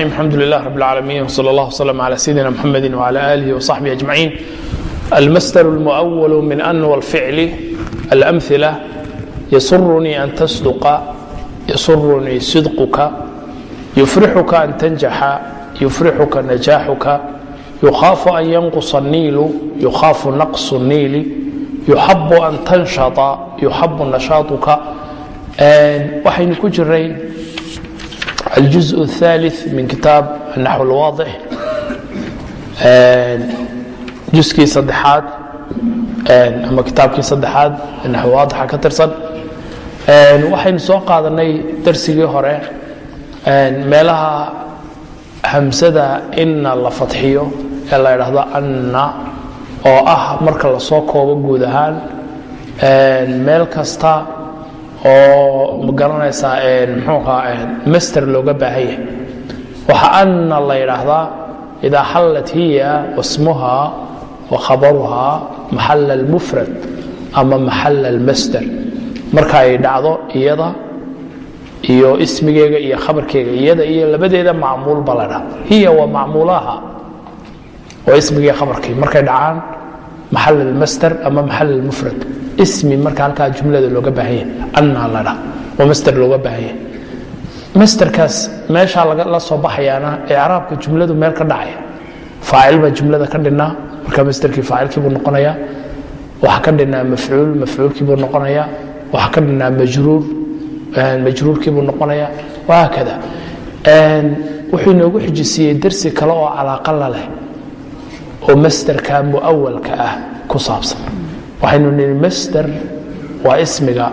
الحمد لله رب العالمين وصلى الله وسلم على سيدنا محمد وعلى آله وصحبه أجمعين المسدر المؤول من أن والفعل الأمثلة يسرني أن تصدق يسرني صدقك يفرحك أن تنجح يفرحك نجاحك يخاف أن ينقص النيل يخاف نقص النيل يحب أن تنشط يحب نشاطك waxaynu ku jiray الجزء الثالث من kitaab النحو الواضح juskii saddexaad ama kitaabkii saddexaad naxو waadixa ka tirsan waxaynu soo qaadanay darsigii hore meelaha hamsada ina la fadxiyo ee la idhaahdo anna oo ah marka lasoo koobo guud ahaan meel kasta oo ma garanaysaa mxuuha master looga baahan yahay. Waxa anna la yidhaahdaa idaa xallat hiya wasmuha wa khabaruhaa maxalla almufrad ama maxalla almaster marka ay dhacdo iyada iyo ismigeega iyo khabarkeega iyada iyo labadeeda macmuulba la dhaa hiya waa macmuulaha waa ismigii khabarkii. Markay dhacaan maxal almaster ama maxal almufrad ismi marka halkaa jumlada looga baahan yahay anna la dhaa waa master looga baahan yahay masterkaas meeshaa la soo baxayaana icraabka jumladu meel ka dhacaya. Faacil baa jumlada ka dhinnaa marka masterkii faacilkiibuu noqonaya waxaa ka dhinnaa mafcuul mafcuulkiibuu noqonaya waxaa ka dhinnaa majruur majruurkiibuu noqonaya wahaakada wuxuu inoogu xijisiiyey darsi kale oo calaaqa la leh oo masterka muawalka ah ku saabsan waxaynu nihi master waa ismiga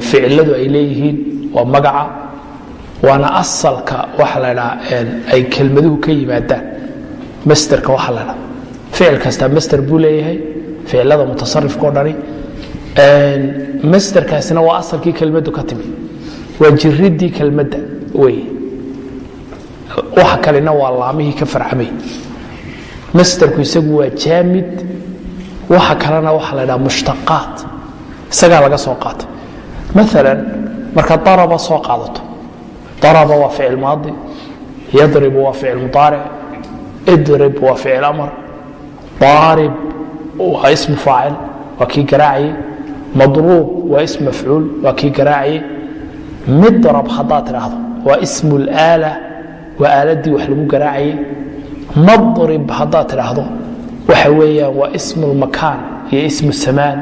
ficiladu ay leeyihiin waa magaca waana asalka waxa la dhaa ay kelmaduhu ka yimaadaan. Masterka waxa la dhaa ficil kasta master buu leeyahay ficilada mutasarifka o dhani masterkaasina waa asalkii kelmaddu ka timi. Waa jiridii kelmadda wey waxa kalena waa laamihii ka farcamay masterku isagu waa jaamid waxa kalena waxa la dhaha mushtaqaat. Isagaa laga soo qaatay. Maalan markaad daraba soo qaadato. Daraba waa ficil maadi yadribu waa ficil mudaaric idrib waa ficil amar daarib waa ismu faacil waa kii garaacayey madruub waa ism mafcuul waa kii garaacayey midrab haddaad tidhaahdo waa ismu اlaala waa aaladii wax lagu garaacayey madrib haddaad tidhaahdo waxa weeyaan waa ismu lmakaan iyo ismu samaan.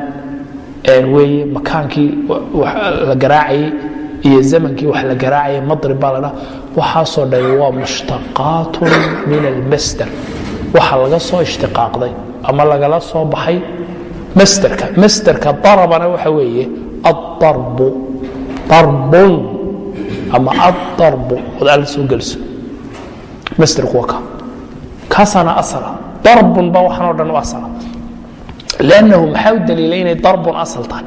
Weye makaankii la garaacayey iyo zamankii wax la garaacayay madrib baa ladhaa waxaasoo dhani waa mushtaqaatun min almasder waxa laga soo ishtiqaaqday ama lagala soo baxay masderka masderka darabana waxa weeye adarbu darbun ama adarbu ood alla soo geliso masderku waa ka. Kaasaana asala darbun ba waxaan o dhan u asala lannahu maxaa u daliilay inay darbun asal tahay?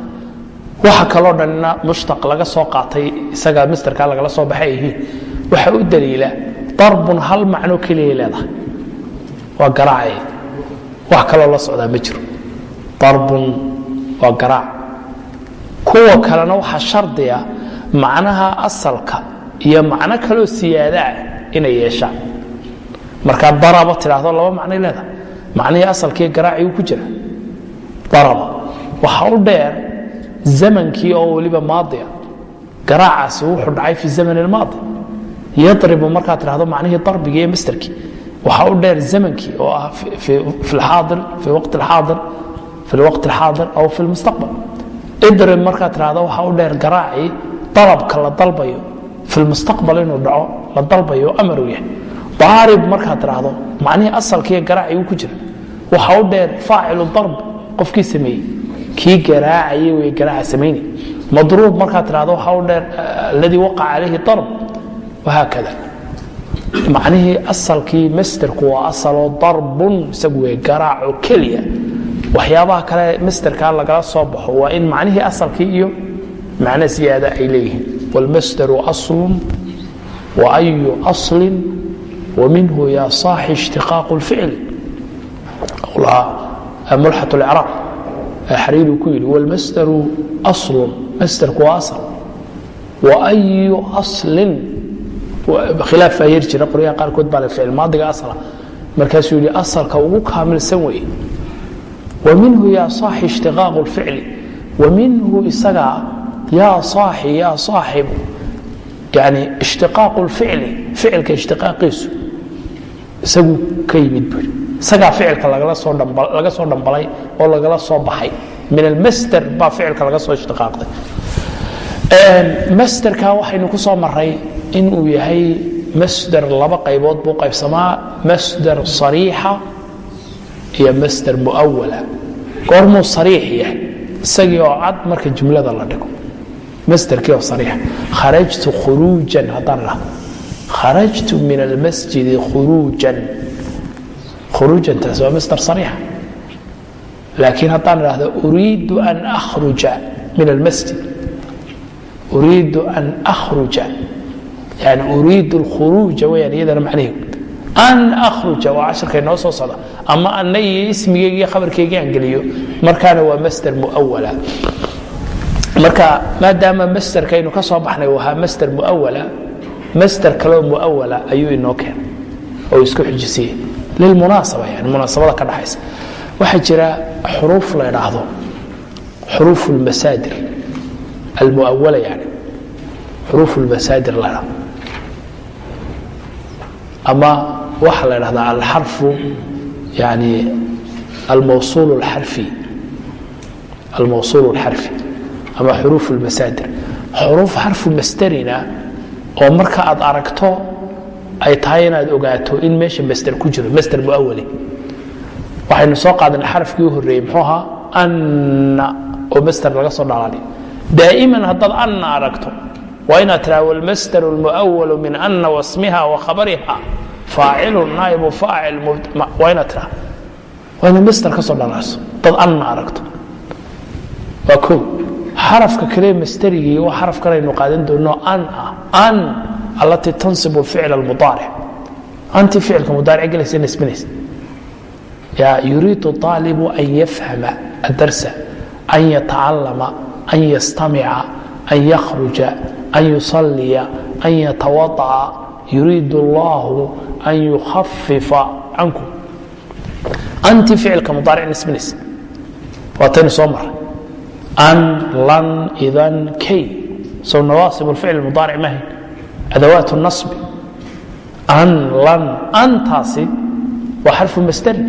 Waxa kaloo dhanna mushtaq laga soo qaatay isaga masterka lagala soo baxay yihiin. Waxaa u daliila darbun hal macno keliya leedahay. Waa garaacay wax kaloo la socdaa ma jiro. Darbun waa garaac. Kuwa kalena waxaa shardiya macnaha asalka iyo macno kaloo siyaadaa inay yeeshaan markaa daraba tidhaahdo laba macnay leedahay. Macnihii asalkii garaacii ku jira. Daraba. Waxa u dheer zamankii oo weliba maadia garaacaasi wuxuu dhacay fi zaman ilmaadi yadribu markaad tidhahdo macnihii darbigii iyo masterkii waxa u dheer zamankii oo ah fi waqti alxaadir fi lwaqti alxaadir aw fi lmustaqbal idrib markaad tidhahdo waxa u dheer garaacii dalabka la dalbayo fi lmustaqbal inuu dhaco la dalbayo amaru yahay aarib markaad tiraahdo macnihii asalkiiyo garaacigu ku jira waxa u dheer faacilu darb qofkii sameeyey. Kii garaacaya wey garaaca samayna madruub markaad tirahdo waxa u dheer eh, aladii waqaca calayhi darb wahaakada macnihii asalkii masterku waa asaloo darbun isagu wey garaaco keliya. Waxyaabaha kale masterkaa lagala soo baxo waa in macnihii asalkii iyo macno siyaada ay leeyihiin. Wاlmasdaru aslun wa ayu aslin وminhu ya صاxi اشtiqاaq الficl mulxaة اlcraab xariiru ku yidhi wاlmasdaru أصlu masderku waa asl وأyu أصlin khilaaf baa yar jira qoryaha qaarkood baa le ficil maadiga asla markaasuu yidhi asalka ugu kaamilsan weeye wa minhu yaa saaxi ishtiqaaqu lficli wa minhu isagaa yaa saaxi yaa saaxibu yani ishtiqaaqu lficli ficilka ishtiqaaqiisu isaguu ka yimid yidhi. Isagaa ficilka laga soo dhambalay oo lagala soo baxay. Min almasder baa ficilka laga soo ishtiqaaqday. Masderka waxaynu ku soo maray inuu yahay masder laba qaybood buu qaybsamaa masder sariixa iyo masder muawala goormuu sariix yahay isagii oo cad marka jumlada la dhigo masderkii oo sariixa kharajtu khuruujan haddaan idhahdo kharajtu min almasjidi khuruujan. Khuruujantaas waa masder sariixa. Laakiin haddaan idhahdo uriidu an akhruja min almasjid. Uriidu an akhruja. Yani uriidu alkhuruuja weyaan iyadana macnaheedu. An akhruja waa cashirka inoo soo socda. Ama anna iyo ismigeyga iyo aan geliyo. Markaana waa masder muawala marka maadaama masterkaynu ka soo baxnay uu ahaa master muawala master kaleo muawala ayuu inoo keenay oo isku xijisiiyey lilmunaasaba yani munaasabada ka dhaxaysa. Waxaa jira xuruuf la idhaahdo xuruuf lmasaadir almuawala yani. Xuruuf lmasaadir la dhahdo ama waxaa la dhahdaa alxarfu yani almawsuul alxarfi almawsuul alxarfi ama xuruuf اlmasaadir xuruuf xarfu masderina oo marka aad aragto ay tahay inaad ogaato in meesha masder ku jiro masder muawali. Waxaynu soo qaadanay xarafkii u horreeyey muxuu ahaa anna oo masder laga soo dhalaaliy daa'iman haddaad anna aragto waa inaad tiraa walmasder اlmuawalu min anna wasmiha wa khabariha faacilu naa'ibu faacil waa inaad tiraa waa inaad masder ka soo dhalaaso dad anna aragto. Waa ko xarafka kale masderigii waa xarafkan aynu qaadan doono an ah an allatii tansibu ficl اlmudaaric anti ficilka mudaaric gelaysa nasbinaysa yuriid aalibu an yafhama adarsa an yatacalama an yastamica an yakhruja an yusaliya an yatawada'a. Yuriid اllahu an yukhafifa cankum. Anti ficilka mudaaric nasbinaysa waataynu soo maray an lan idan kay. Sow nawaasib ficl mudaaric mahayn adawaat nasbi. An lan antaasi waa xarfu masderi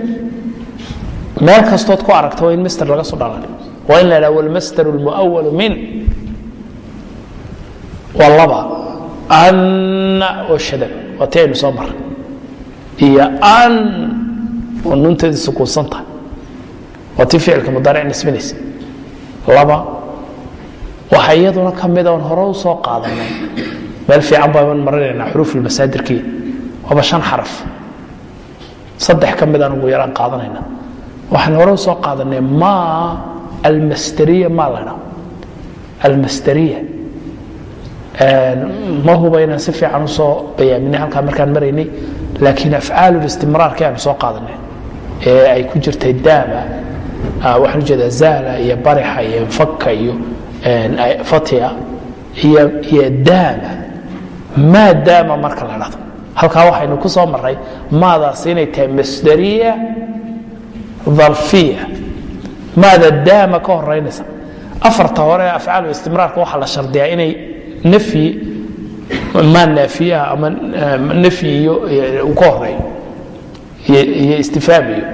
meel kastood ku aragta waa in masder laga soo dhalali waa in la dhaha wlmasder اlmuawalu min. Waa laba. Anna oo shadan waa ti aynu soo maray iyo an oo nunteedu sukuunsan tahay. Waa ti ficilka mudaaric nasbinaysa laba. Waxa iyaduna ka mida oon hore u soo qaadanay. Meel fiican baan marinaynaa xuruuf ilmasaadirkii waaba shan xaraf. Saddex ka midaan ugu yaraan qaadanayna. Waxaan hore u soo qaadanay ma almasderiya maa la dhaa almasderiya ma huba inaan si fiican u soo bayaaminay halkaa markaan maraynay laakiin afcaalulistimraarkii aanu soo qaadanay ee ay ku jirtay daama waxaan u jeedaa zaala iyo barixa iyo faka iyo fatia iyo daama maa daama marka la dhahdo. Halkaa waxaynu ku soo maray maadaas inay tahay masderiya dharfiya maada daama ka horeynaysa afarta hore ee afcaalu istimraarka waxaa la shardiyaa inay nafyi maa naafiyaha ama nafyi iyo ka horeeyo iyo istifaam iyo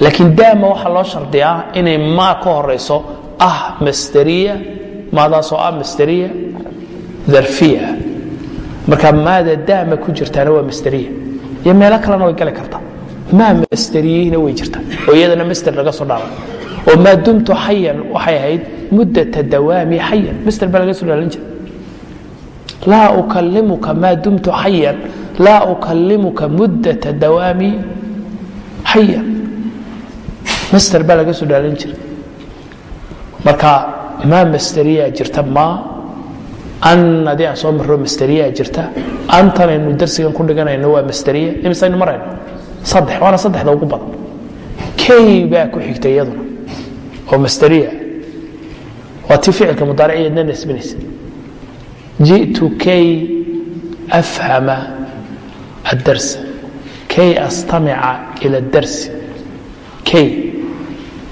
laakiin daama waxaa loo shardiyaa inay maa ka horeyso ah masderiya maadaasoo ah masderiya dharfiya marka maada daama ku jirtaana waa masderiya iyo meelo kalena way gali kartaa maa masderiyihina way jirtaa oo iyadana masder laga soo dhaala oo maa dumtu xayan waxay ahayd muddata dawaami xayan masder baa laga soo dhaalin jira laa ukalimuka maa dumtu xayan laa ukalimuka muddata dawaami xayan masder baa laga soo dhaalin jira marka maa masderiyaa jirta maa an adii aan soo marro masderiyaa jirta antanaynu darsigan ku dhiganayno waa masderiya imisaynu marayno? Saddex waana saddexda ugu badan. Kay baa ku xigta iyaduna oo masderiya waa tii ficilka mudaariciyeedna nasbinaysa ji'tu kay afhama addarsa kay astamica ila اdarsi kay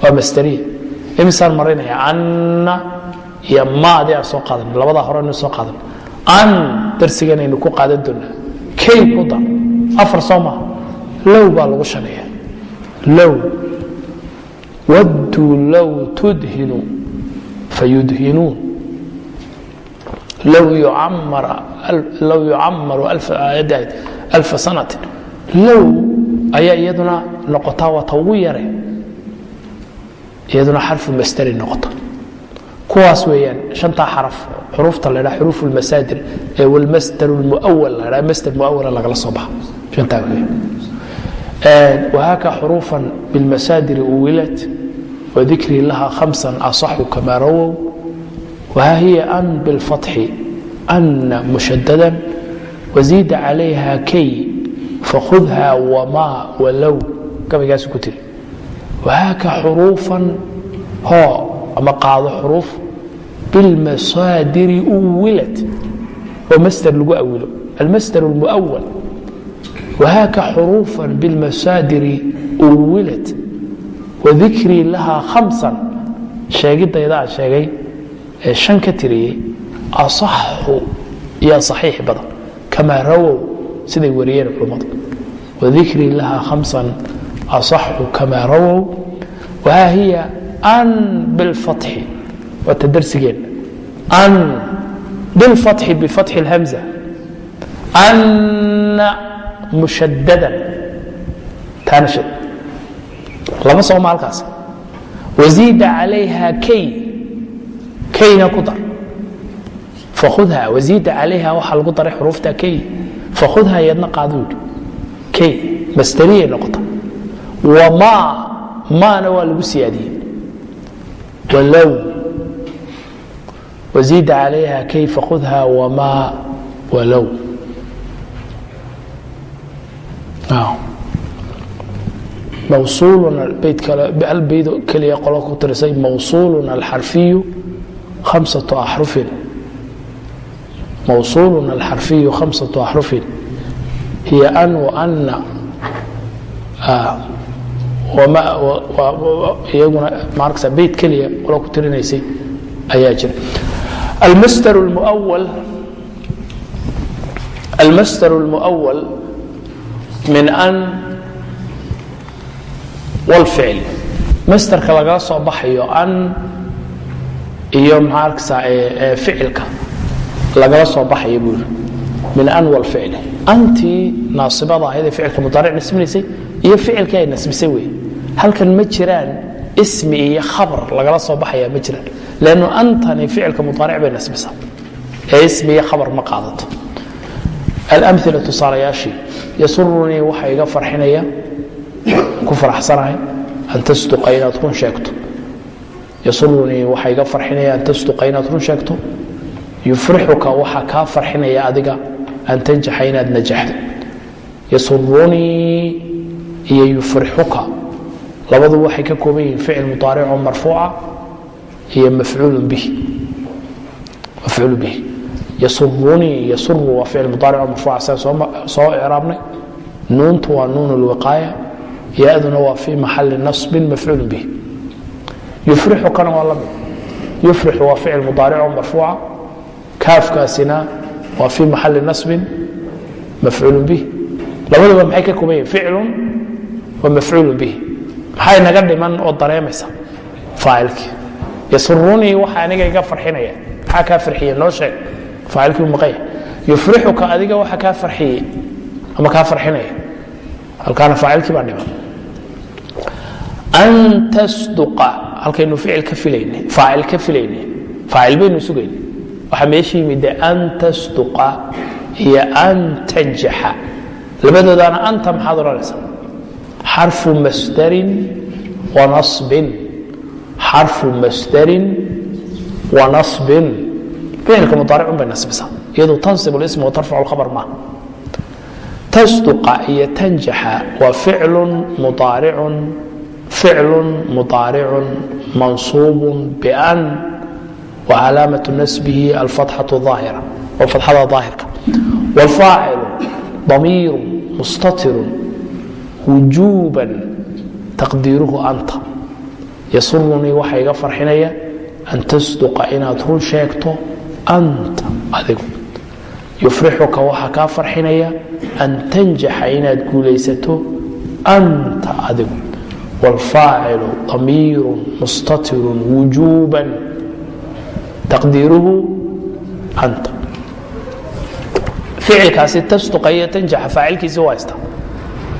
waa masderiya imisaan marinaya. Anna iyo maadii aan soo qaadan. Labadaa hore anu soo qaadan. An darsiganaynu ku qaadan doonaa. Kay ku dar. Afar soo low baa lagu shaneeya. Low. Wadduu low tudhinu fayudhinuun low yucamaru alfa sanatin. Low ayaa iyaduna noqotaa waa ta ugu yare iyaduna xarfu masderi noqoto. Kuwaas weeyaan shantaa xaraf xuruufta la ydhaha xuruuf ulmasaadir ee walmasder lmuawal la ydhaha masder muawala lagala soo baxa shantaa weey wahaaka xuruufan bilmasaadiri uwilaad wadikri laha khamsan asaxu kamaa rawow. Waha hiya an bilfatxi anna mushadadan wasiida calayha kay fakhudha wamaa walow gabaygaas ku tiri wahaaka xuruufan hoo ama qaado xuruuf bilmasaadiri uwilad oo masder lagu awilo almasder اlmuawal wahaaka xuruufan bilmasaadiri uwilad wadikrii lahaa hamsan sheegidayda a sheegay ee shan ka tiriyey asaxu iyo asaxiix badan kamaa rawow siday wariyeen culummadu wadikrii lahaa hamsan aصaxu kamaa rawow وha hiya an bالfaطحi waata darsigeenna an bالfaطحi بfaطحi الhمزة أna mushadadan taana shad lama sooma halkaas waziida calayha kay kayna ku dar fakhudha waziida calayha waxaa lagu daray xuruufta kay fakhudha yadna qaado yidhi kay masdariyay noqota wamaa maana waa lagu siyaadiyey. Walow waziida calayha kay fakhudha wamaa walow. Hal bayd keliya qolo ku tirisay mawsuulun alxarfiyu khamsatu axrufin. Mawsuulun alxarfiyu khamsatu axrufin. Hiya an waana iyaguna maarkasa bayd keliya qolo ku tirinaysay ayaa jira. Almasdar lmuawal almasdar اlmuawal min an wlficl masderka lagala soo baxayo an iyo maxaarkasa ficilka lagala soo baxayo buu yiri min an wlficli antii naasibada ahayd ee ficilka mudaaric nasbinaysay iyo ficilkii ay nasbisay wey halkan ma jiraan ismi iyo khabar lagala soo baxaya ma jiraan. Lannu antani ficilka mudaaric bay nasbisaa ee ismi iyo khabar ma qaadato. Alamila tusaalayaashii yasurunii waxa iga farxinaya ku faraxsanahay an tasduqa inaad run sheegto. Yasurunii waxa iga farxinaya an tasduqa inaad run sheegto. Yufrixuka waxa kaa farxinaya adiga an tanjaxa inaad najaxdo. Yasurunii iyo yufrixuka. Labadu waxay ka kooban yihiin ficil muaaricoo marfuuca iyo mafcuul bihi. Yauruunii yauru waa ficil muaarico marfuuca sian soo icraabnay. Nuuntu waa nuun lwiqaaya ya-duna waa fii maxali nasbin mafcuul bihi. Yufrixukana waa la mid yufrixu waa ficil muaaricoo marfuuca kaafkaasina waa fii maxali nasbin mafcuul bihi. Labaduba maxay ka kooban yihiin? Ficlun mafcuul bih maxay naga dhiman oo dareemaysa? Faacilkii yasurunii waxa aniga iga farxinaya. Maxaa kaa farxiye noo sheeg. Faacilkii u maqanya yufrixuka adiga waxa kaa farxiyey ama kaa farxinaya. Halkaana faacilkii baa dhiman. An tasduqa halkaynu ficil ka filayna faacil ka filayna faacil baynu sugayna waxaa meesha yimide an tasduqa iyo an tanjaxa. Labadoodaana anta maxaad odhanaysaa xarfu masdarin wa nasbin xarfu masdarin wa nasbin ficilka mudaaricun bay nasbisaa iyadu tansib lism wa tarfacu lkhabar maaha tasduqa iyo tanjaxa waa ficlun mudaaricun ficlu mudaaricu mansuubu ban wcalaamaة nasbihi alfatxaة aahira oo fatxada aahirka wlfaacilu damiiru mustatiru wujuuban taqdiiruhu anta. Yasurunii waxa iga farxinaya an tasduqa inaad run sheegto anta adigu. Yufrixuka waxaa kaa farxinaya an tanjaxa inaad guulaysato anta adigu. Wاlfaacilu damiiru mustatiru wujuuban taqdiiruhu anta. Ficilkaasi tasduqa iyo tanjaxa faacilkiisi waa haysta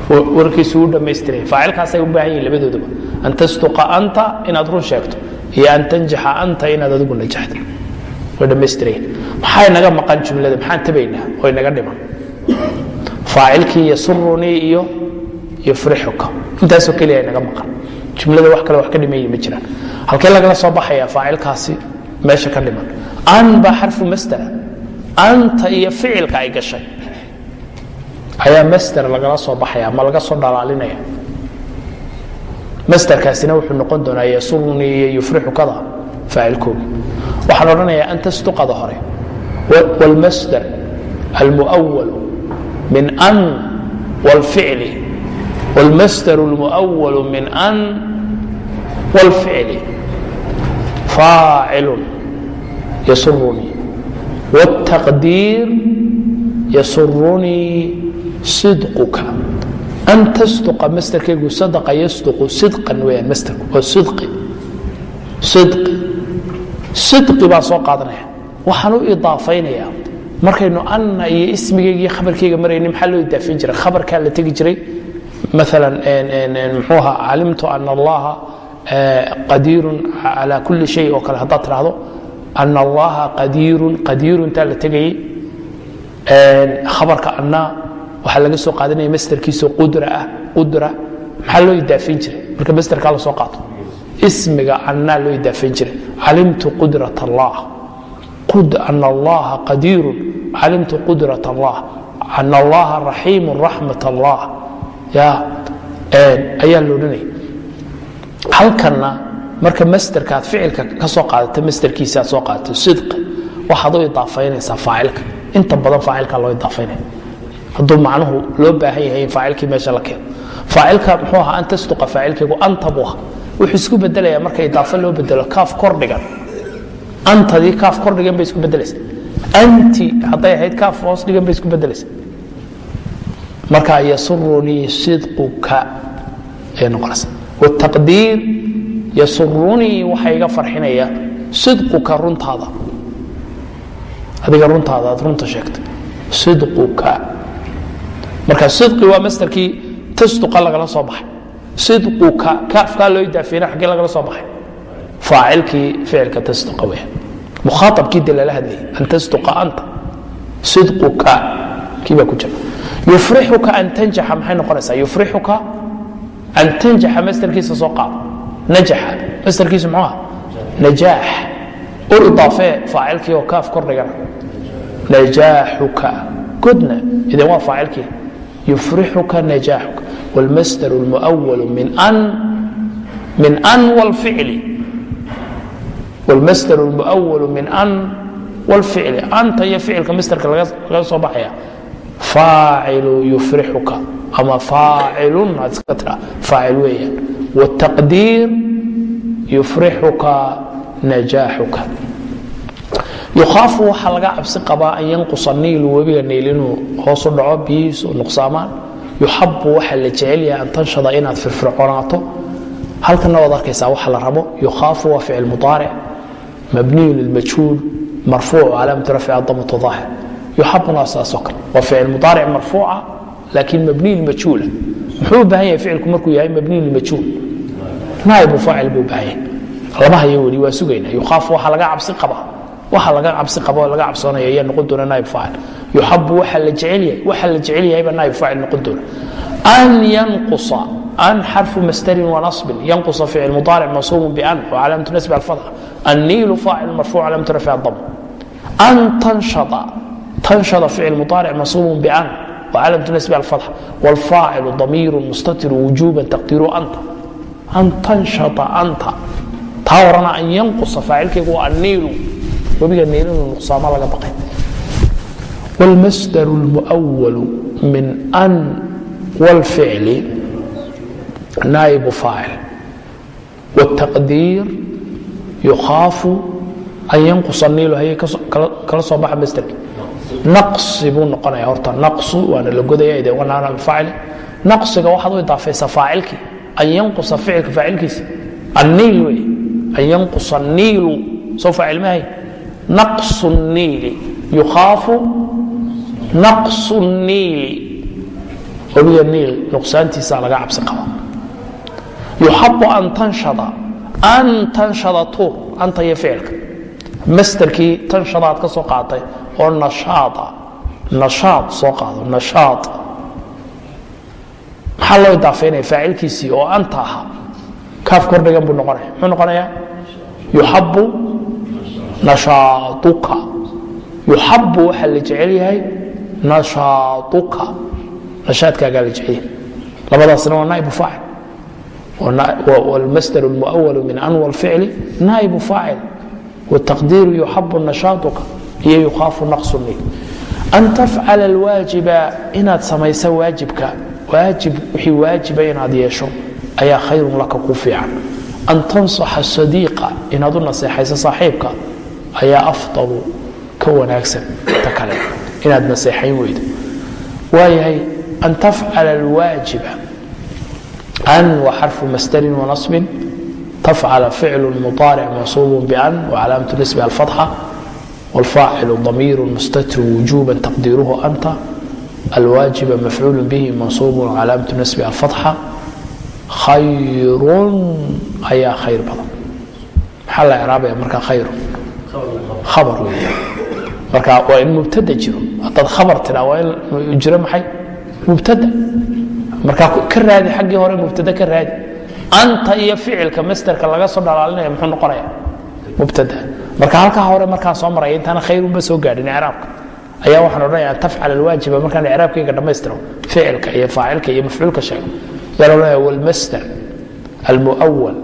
warkiisu u dhammaystiraya faacilkaasay u baahan yihiin labadoodaba an tasduqa anta inaad run sheegto. Iyo an tanjaxa anta inaad adigu najaxdo. Way dhammaystiraya maxaa inaga maqan jumlada? Maxaan tabaynaa? Oo inaga dhiman. Faacilkii yasurunii iyo yufrixuka. Intaasoo keliya inaga maqan. Jumlada wax kale wax ka dhimayi ma jiraan. Halkee lagala soo baxaya faacilkaasi? Meesha ka dhiman. An baa xarfu masdera anta iyo ficilka ay gashay ayaa masder lagala soo baxaya ma laga soo dhalaalinaya masderkaasina wuxuu noqon doonaa yasurunii iyo yufrixukada faacilkoogi waxaan odhanayaa an tasduqada hore wاlmasder almuأwalu min an wاlficli wاlmasder اlmuأwalu min an wاlficli faacil yasurunii wالtaqdiir yasurunii sidquka. An tasduqa masderkaygu sadaqa yasduqu sidqan weyaan masderku waa sidqi. Sidqi. Sidqi baan soo qaadanaya. Waxaan u idaafaynaya markaynu anna iyo ismigayga iyo khabarkayga marayni maxaa loo idaafin jiray? Khabarkaa la tegi jiray? Maalan muxuu ahaa calimtu ana allaha qadiirun cala kulli shay oo kale haddaad tidhaahdo ana allaha qadiirun qadiiruntaa la tegayay. Khabarka anna waxaa laga soo qaadanaya masderkiisao qudra ah qudra maxaa loo idaafin jiray? Marka masderkaa la soo qaato. Ismiga annaa loo idaafin jiray. Calimtu qudrat allah. Ana allaha qadiirun calimtu qudrat allah. Ana allaha raxiimu raxmat allah. Ya ayaa la odhanaya halkanna marka masderka aad ficilka ka soo qaadato masderkiisa aad soo qaadato sidqi waxaad u idaafaynaysaa faacilka. Inta badan faacilka loo idaafaynaya hadduu macnuhu loo baahan yahay in faacilkii meesha la keeno. Faacilka muxuu ahaa an tasduqa anta buu ahaa wuxuu isku bedelaya marka idaafo loo bedelo kaaf kor dhigan antadii kaaf kor dhigan bay isku bedelaysa anti hadday ahayd kaaf hoos dhigan bay isku bedelaysa marka yasurunii sidquka ayay noqonaysa wtaqdiir yasurunii waxa iga farxinaya sidquka runtaada. Adiga runtaada aad runta sheegtay. Sidquka marka sidqi waa masderkii tasduqa lagala soo baxay. Sidquka kaafkaa loo idaafeena xaggee lagala soo baxay. Faacilkii ficilka tasduqa weya mukhaaabkii de lala hadlayay an tasduqa anta. Sidquka kii baa ku jira. Yufrixuka an tanjaxa maxay noqonaysaa? Yufrixuka an tanjaxa masderkiisa soo qaado najaxa masderkiisu muxuu ah najaax. U idaafee faacilkii oo kaaf kor dhigana najaaxuka. Godna idan waa faacilkii yufrixuka najaaxuka wاlmasdar اlmuأwal min an min an wاlficli wاlmasdar اlmuأwal min an wاlficli anta iyo ficilka masderka laga soo baxaya faacilu yufrixuka ama faacilun aad iska tira faacil weeyaan wالtaqdiir yufrixuka najaaxuka yukhaafu waxaa laga cabsi qabaa an yanqusa niilu webiga niil inuu hoosu dhaco biyihiisu nuqsaamaan. Yuxabu waxaa la jecel yahay an tanshada inaad firfirconaato. Halkana waad arkaysaa waxa la rabo. Yukhaafu waa ficil mudaaric mabniyu lilmajhuul marfuuc calaamatu rafci damatu daahir yuxabuna saasoo kale. Waa ficil mudaaric marfuuca laakiin mabniy lmajhuula muxuu u baahan yahay ficilku markuu yahay mabniy lmajhuul naa'ibu faacil buu baahan yahay lama hayo weli waa sugayna yukhaafu waxaa laga cabsi qabaa waxa laga cabsi qaba oo laga cabsoonaya ayaa noqon doona naib faacil. Yuxabu waxa la jecel yahay waxa la jecel yahayba naib faacil noqon doona. An yanqusa an xarfu masdarin wanasbin yanqusa ficil mudaaric mansuubun bian wacalaamatu nasbi alfatxa anniilu faacil marfuuc calaamatu rafci adam an tanshada tanshada ficil mudaaric mansuubun bian wacalaamatu nasbi alfatxa waalfaacilu damiiru mustatiru wujuban taqdiiru anta. An tanshada anta. Taa horana an yanqusa faacilkaygu waa anniilu webiga niil inuu nuqsaamo laga baqay wاlmasdar اlmuأwal min an wاlficli naa'ibu faacil wالtaqdiir yukhaafu an yanqusa niilu hayay kala soo baxa masderki naqsi buu noqonaya horta naqsu waana la godaya ide wanaana bifaacili naqsiga waxaad u idaafaysaa faacilkii an yanqusa ficilka faacilkiisa anniil wey an yanqusa niilu soo faacil mahay naqsu niili yukhaafu naqsu niili obiya niil nuqsaantiisa laga cabsi qaba yuxabu an tanshada an tanshada tuur anta iyo ficilka masderkii tanshadaad ka soo qaatay oo nashaad maxaa loo idaafeynaya faacilkiisii oo anta kaaf kordhigan buu noqonaya muxuu noqonayaa yuxabu nashaaduka yuxabu waxaa la jecel yahay nashaaduka nashaadkaagaa la jecel yahay labadaasna waa naaibu faacil wاlmasdar اlmuأwal min an wاlficli naaibu faacil wالtaqdiiru yuxabu nashaaduka iyo yukhaafu naqsu niil an tafcala اlwaajiba inaad samaysa waajibka waajib wixii waajiba inaad yeesho ayaa khayrun laka ku fiican an tansaxa sadiiqa inaad u naseexayso saaxiibka ayaa afdalu ka wanaagsan ta kale. Inaad naseexayn weydo. Waayahay an tafcala alwaajiba an wa xarfu masdarin wanasbin tafcala ficlu muطaaric mansuub ban wcalaamatu nisbi alfatxa wاlfaacilu damiir mustatir wujuba taqdiiruhu anta alwaajiba mafcuul bihi mansuub calaamatu nasbi alfatxa khayrun ayaa khayr badan. Maxaa la craabaya marka khayru khabar wey marka waa in mubtada jiro. Haddaad khabar tidhaa waa in jiro maxay? Mubtada. Marka ka raadi xaggii hore mubtada ka raadi. Anta iyo ficilka masderka laga soo dhalaalinaya muxuu noqonaya mubtada. Marka halkaa hore markaan soo maraya intaana khayrunba soo gaadhin icraabka ayaa waxaan odhanaya an tafcal alwaajiba markaan icraabkayga dhammaystiro ficilka iyo faacilka iyo mafcuulka sheego yaa odhanaya wlmasder almuawal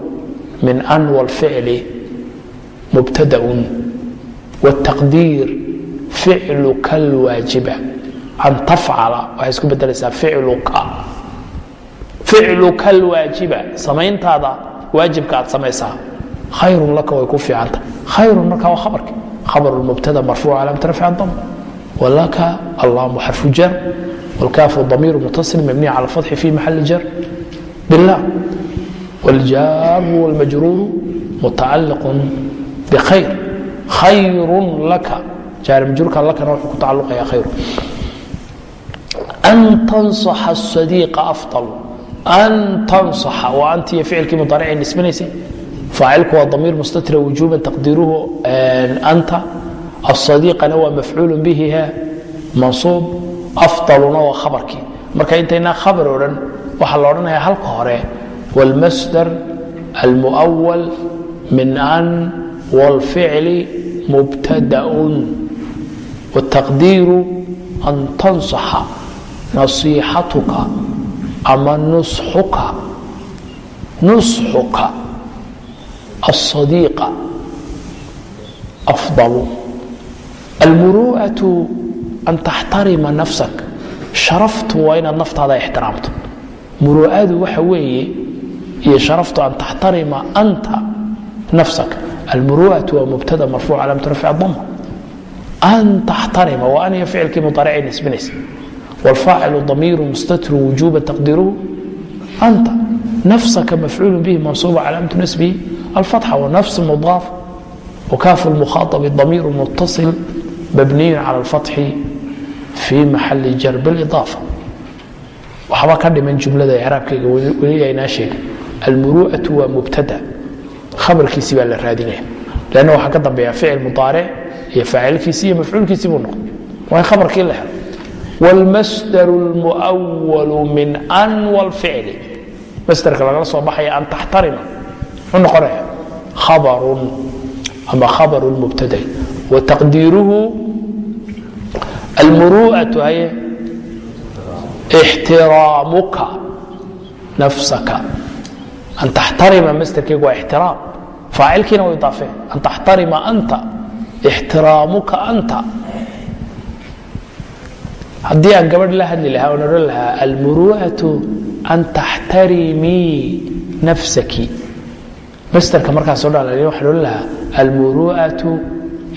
min an wاlficli mubtadaun wاtaqdiir ficluka alwaajiba an tafcala waxay isku bedelaysaa ficluka ficluka alwaajiba samayntaada waajibka aad samaysaa khayrun laka way ku fiicanta khayrun marka waa khabarki khabar mubtada marfuuc calaamata rafci dam walaka allamu xarfu jar wاlkaafu damiir mutaصil mabniy cala اfatxi fi maxali jar biاllah wاljaaru wاlmajruuru mutacaliq bkhayr khayru laka. Jaarmajruurka lakana wuxuu ku tacaluqayaa khayr. An tansaxa sadiiqa afal an tansaxa waa anti iyo ficilkii mudaaricay nisbinaysay faacilku waa damiir mustatira wujuuban taqdiiruhu anta. Asadiiqana waa mafcuulu bihi mansuub. Afaluna waa khabarkii. Marka intaynaa khabar odhan waxaa la odhanayaa halka hore wاlmasdar almuwal min an wاlficli mubtadaun wالtaqdiiru an tanصaxa nasiixatuka ama nusxuka nusxuka الصadiiqa afضalu almuru'aةu an taxtarima nafsak sharaftu waa inaad naftaada ixtiraamto muru'adu waxa weeye iyo sharaftu an taxtarima anta nafsak almuru'atu waa mubtada marfuuc calaamatu rafci dama an taxtarima waa aniga ficilkii mudaaricay nisbinaysa wاlfaacilu damiiru mustatru wujuba taqdiruhu anta nafsaka mafcuul bihi mansuuba calaamatu nasbihi alfatxa wanafs mudaaf wakaafu lmukhaaطabi damiiru mutaصil mabniyu cala اlfatxi fii maxali jar biاlidaafa waxba ka dhiman jumlada icraabkayga weli aynaa sheegin almuru'atu waa mubtada khabarkiisii baa la raadinaya lanna waxaa ka dambeeya ficil mudaaric iyo faacilkiisii iyo mafcuulkiisii buu noqday waa in khabarkii la helo wاlmasdar اlmuأwalu min an wاlficli masderka lagala soo baxaya an taxtarima muxuu noqonaya khabarun ama khabaru mubtadai wataqdiiruhu almuru'atu haye ixtiraamuka nafsaka an taxtarima masderkaygu waa ixtiraam faacilkiina way idaafeen an taxtarima anta ixtiraamuka anta haddii aan gabadh la hadli lahaa oon odhan lahaa almuru'atu an taxtarimii nafsaki masterka markaas o dhan waxaan odhan lahaa almuru'atu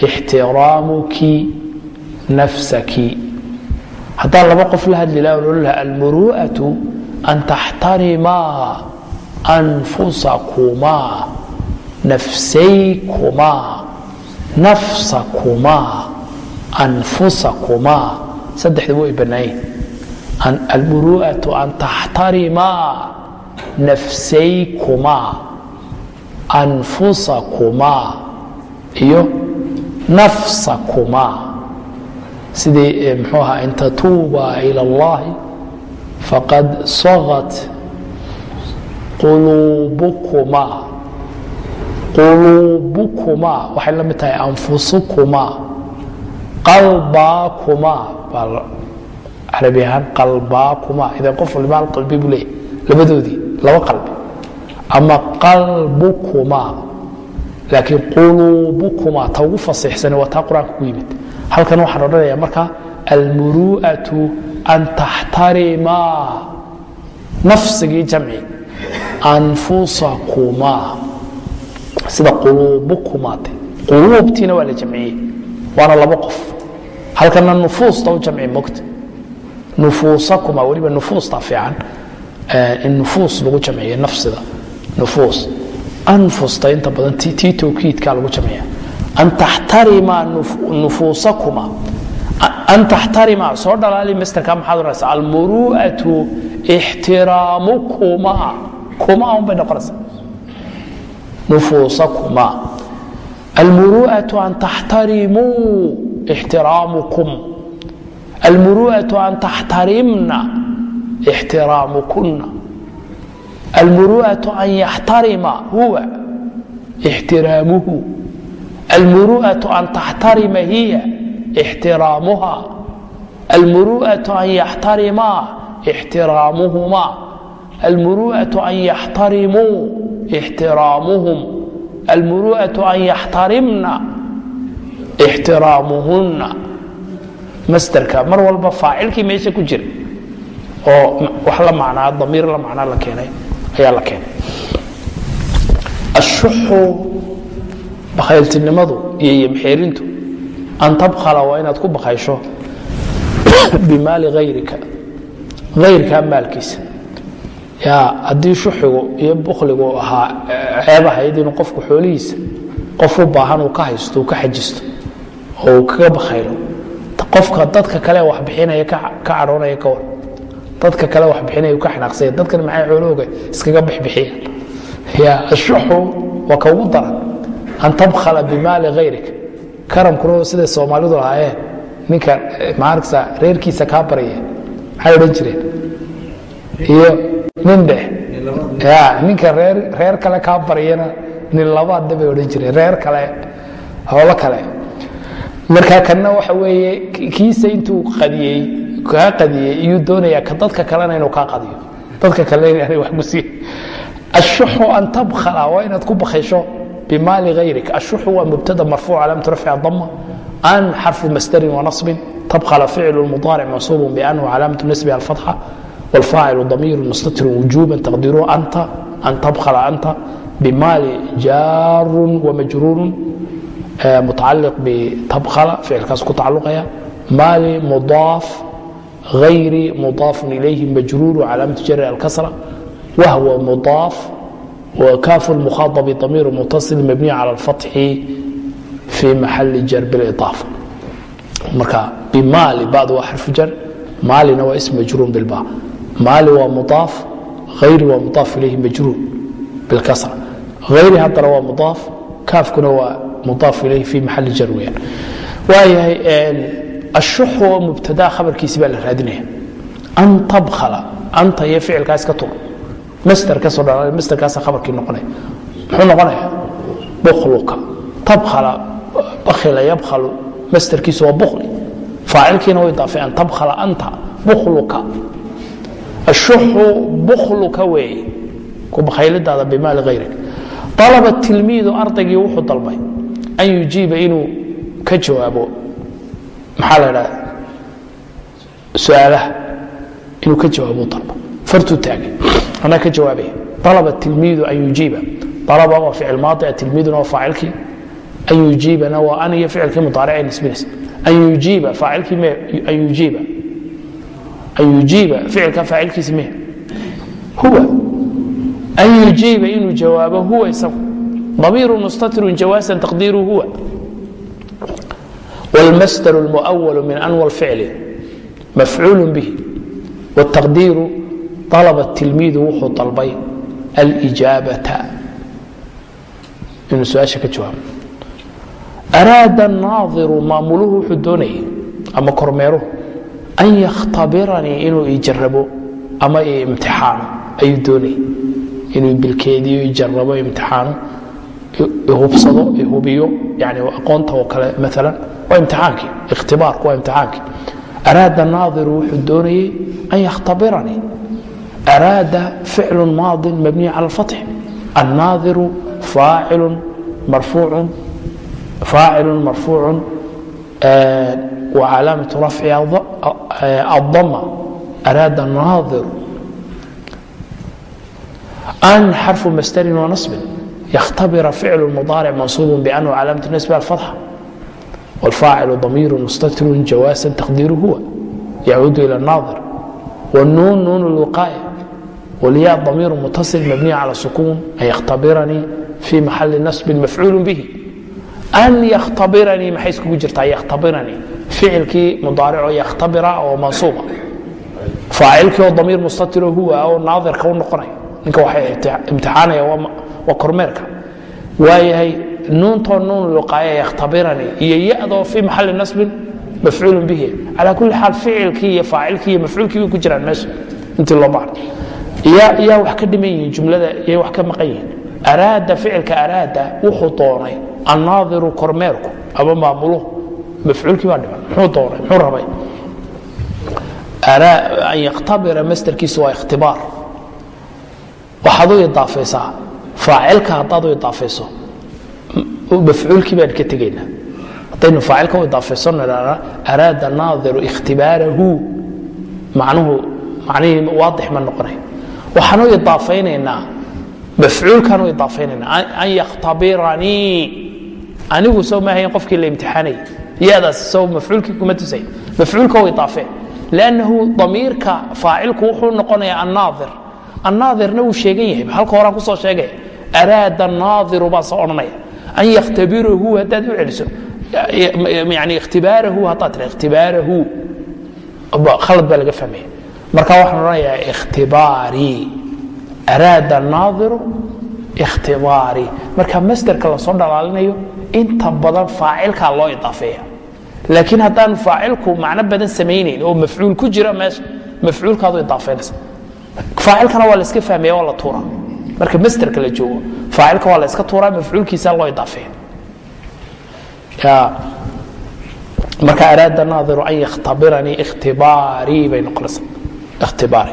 ixtiraamuki nafsaki haddaan laba qof la hadli laha oon odhan lahaa almuru'atu an taxtarimaa anfusakumaa nafsaykumaa nafsakumaa anfusakumaa saddexda way bannaayeen almuru'atu an taxtarimaa nafsaykumaa anfusakumaa iyo nafsakumaa sidii mxuu ahaa in ila اllahi faqad sagat quluubukumaa quluubukumaa waxay la mid tahay anfusukumaa qalbaakumaa baa carabi ahaan qalbaakumaa idan qof waliba hal qalbi buu leeyahy labadoodii laba qalbi. Ama qalbukumaa laakiin quluubukumaa ta ugu fasiixsane waa taa qur'aanka ku yimid. Halkan waxaan odhanayaa marka almuru'atu an taxtarimaa nafsigii jamci anfusakumaa. Sida quluubukumaate quluubtiina waa la jamciyey waana laba qof. Halkana nufuusta u jamci mogta nufuusakuma weliba nufuusta fiican. In nufuus lagu jamciyo nafsida. Nufuus. Anfusta inta badan tii towkiidka lagu jamciya an taxtarima nufuusakuma an taxtarima soo dhalaali masterka maxaad oranaysa almuru'atu ixtiraamukuma kuma un bay noqonaysa nufuusakuma almuru'atu an taxtarimuu ixtiraamukum almuru'atu an taxtarimna ixtiraamukunna almuru'atu an yaxtarima huwa ixtiraamuhu almuru'atu an taxtarima hiya ixtiraamuha almuru'atu an yaxtarimaa ixtiraamuhuma almuru'atu an yaxtarimuu ixtiraamuhum almuru'atu an yaxtarimna ixtiraamuhunna masterka mar walba faacilkii meesha ku jira oo wax la macnaa damiir la macnaa la keenay ayaa la keenay ashuxu bakhayltinimadu iyo yimxeerintu an tabkhala waa inaad ku bakaysho bimaali hayrika hayrkaa maalkiisa yaa haddii shuxigu iyo bukligu ahaa ceeb ahayd inuu qofku xoolihiisa qof u baahan uu ka haysto uu ka xajisto oo uu kaga bakhaylo. Qofka dadka kale wax bixinaya ka cadhoonaya ka war. Dadka kale wax bixinaya u ka xanaaqsanya dadkan maxay xoolahooga iskaga bixbixiyaan? Ya ashuxu waa ka daran. An tabkhala bimaali hayrika karamkuna siday soomaalidu lahaayeen. Ninka maaragsa reerkiisa kaa baraya maxay odhan jireen? Iyo nin dheh ya ninka reer kale kaa baryana nin labaadna bay odhan jireen. Reer kale howlo kale. Marka kanna waxa weeye kiisa intuu qadiyey kaa qadiyey iyuu doonayaa ka dadka kalena inuu kaa qadiyo. Dadka kalena inaanay wax kusiin ashuxu an tabkhala waa inaad ku bakaysho bimaali hayrik ashuxu waa mubtada marfuuc calaamatu rafci dama an xarfu masdarin wanasbin tabkhala ficlu mudaaric mansuub ban wcalaamatu nasbi alfatxa wاlfaacilu damiir mustatir wujuba taqdiru anta an tabkhala anta bimaali jaaru wamajruuru mutacaliq bitabkhala ficilkaas ku tacaluqaya maali mudaaf غayri mudaaf ilayhi majruur calaamatu jari alkasra wahwa mudaaf وكاف المخاطب ضمير متصل مبني على الفتح في محل جر بالإضافة marka بmaali bad waa xarfu jar maalina waa ism majruur bilba maali waa mudaaf hayri waa mudaaf ilayhi majruur bilkasra hayri haddana waa mudaaf kaafkuna waa mudaaf ilayhi fi maxali jar weyaan waayahay ashuxu oo mubtadaa khabarkiisi baa la raadinaya. An tabkhala anta iyo ficilkaa iska tur master ka soo dha masterkaasa khabarkii noqonaya muxuu noqonaya? Bukhluka tabkhala bakhila yabkhalu masterkiisu waa bukhli faacilkiina way daafay an tabkhala anta bukhluka ashuxu bukhluka weeye ku bakhaylidaada bimaali hayrik alaba tilmiidu ardaygii wuxuu dalbay an yujiiba inuu ka jawaabo maxaa la idhaha su'aalaha inuu ka jawaabo dalba fartuu taagay anaa ka jawaabaya alaba tilmiidu an yujiiba alaba waa ficil maadi tilmiiduna waa faacilkii an yujiibana waa an ficilkii mudaaric nisbinaysa an yujiiba faacilkii me an yujiiba an yujiiba ficilka faacilkiisi me huwa an yujiiba inuu jawaabo huwa isagu ضمير مستتر جواسا تقديره هو والمسدر المؤول من أنوى الفعل مفعول به والتقدير طلب التلميذ وxuu طلبay الإجاaبة inuu su-aaشha ka jawaabo أراada الناaظiر maamuluhu wuxuu doonayay ama kormeeruhu an yakhtabiranii inuu i jarabo ama i imtixaano ayuu doonay inuu bilkeediyo i imtixaano ihubsado ihubiyo yani aqoonta oo kale maalan waa imtixaankii ikhtibaarku waa imtixaankii araada naadiru wuxuu doonayey an yakhtabiranii araada ficlu maadin mabniy cala alfatx annaadiru faacilun marfuucun waa calaamaة rafci الضma araada naadiru an xarfu masdri وnaصbin يkhtabira ficl mdaarc manصuub bأnhu calaamaة nasb alfatxa wاlfaacilu ضamiir mustatir jawaasan taqdiiru huwa yacuudu ilى الnaadir wالnuun nuun اlwiqaaya wlya ضamiir mutaصil mabniy calى sukuun an ykhtabiranii fii maxali nasbi mafcuul bihi an ykhtabiranii maxay iskugu jirtaa ykhtabiranii ficilkii mudaarico ykhtabira oo mansuuba faacilkii oo damiir mustatiro huwa oo naadirka u noqonaya ninka waxay imtixaanaya waa kormeerka waayahay nuuntoo nuun luqaaya yakhtabiranii iyo yadoo fii maxali nasbin mafcuul bihi calaa kuli xaal ficilkii iyo faacilkii iyo mafcuulkii bay ku jiraan meesha intii loo baahna yaa wax ka dhiman yihiin jumlada yay wax ka maqan yihiin araada ficilka araada wuxuu doonay annaadiru kormeerku ama maamuluhu mafcuulkii baa dhiman muxuu doonay muxuu rabay? An yaktabira masderkiisu waa ikhtibaar. Waxaad u idaafaysaa faacilka haddaad u idaafayso mafcuulkii baan ka tegaynaa. Haddaynu faacilka u idaafaysanno idhaahna araada naadiru ikhtibaarahu macnuhu macnihii waadix ma noqonay. Waxaan u idaafaynaynaa mafcuulkaan u idaafaynaynaa an yakhtabiranii anigu soo maahayn qofkii la imtixaanayay yadaas soo mafcuulkii kuma tusay. Mafcuulka u idaafee lannahu damiirka faacilku wuxuu noqonayaa annaadir. Annaadirna wuu sheegan yahay. Halka horaan ku soo sheegaya araada naadiru baan soo odhanaya. An yakhtabirahu haddaad u celiso. Yani ikhtibaarahu haddaad tira ikhtibaarahu. Khalad baa laga fahmaya marka waxaan odhanayaa ikhtibaarii araada naadiru ikhtibaarii marka masderka la soo dhalaalinayo inta badan faacilkaa loo idaafeeya. Laakiin haddaan faacilku macno badan samaynayn oo mafcuul ku jira meesha mafcuulkaadu idaafaynaysa faacilkana waa la iska fahmaya waa la tuuraa. Marka masderka la joogo faacilka waa la iska tuuraa mafcuulkiisa loo idaafeeya. Marka araada naadiru an yakhtabiranii ikhtibaarii bay noqonaysa ikhtibaari.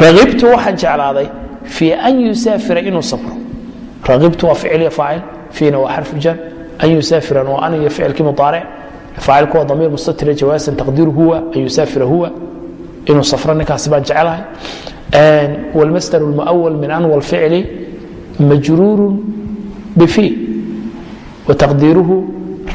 Ragibtu waxaan jeclaaday fii an yusaafira inuu safro ragibtu waa ficil iyo faacil fiina waa xarfu jar an yusaafira waa an iyo ficilkii mudaaric faacilku waa damiir mustatira jawaasan taqdiiru huwa an yusaafira huwa inuu safro ninkaasi baan jecelahay wاlmasdar اlmuأwal min anwa اlficli majruur bfi wataqdiiruhu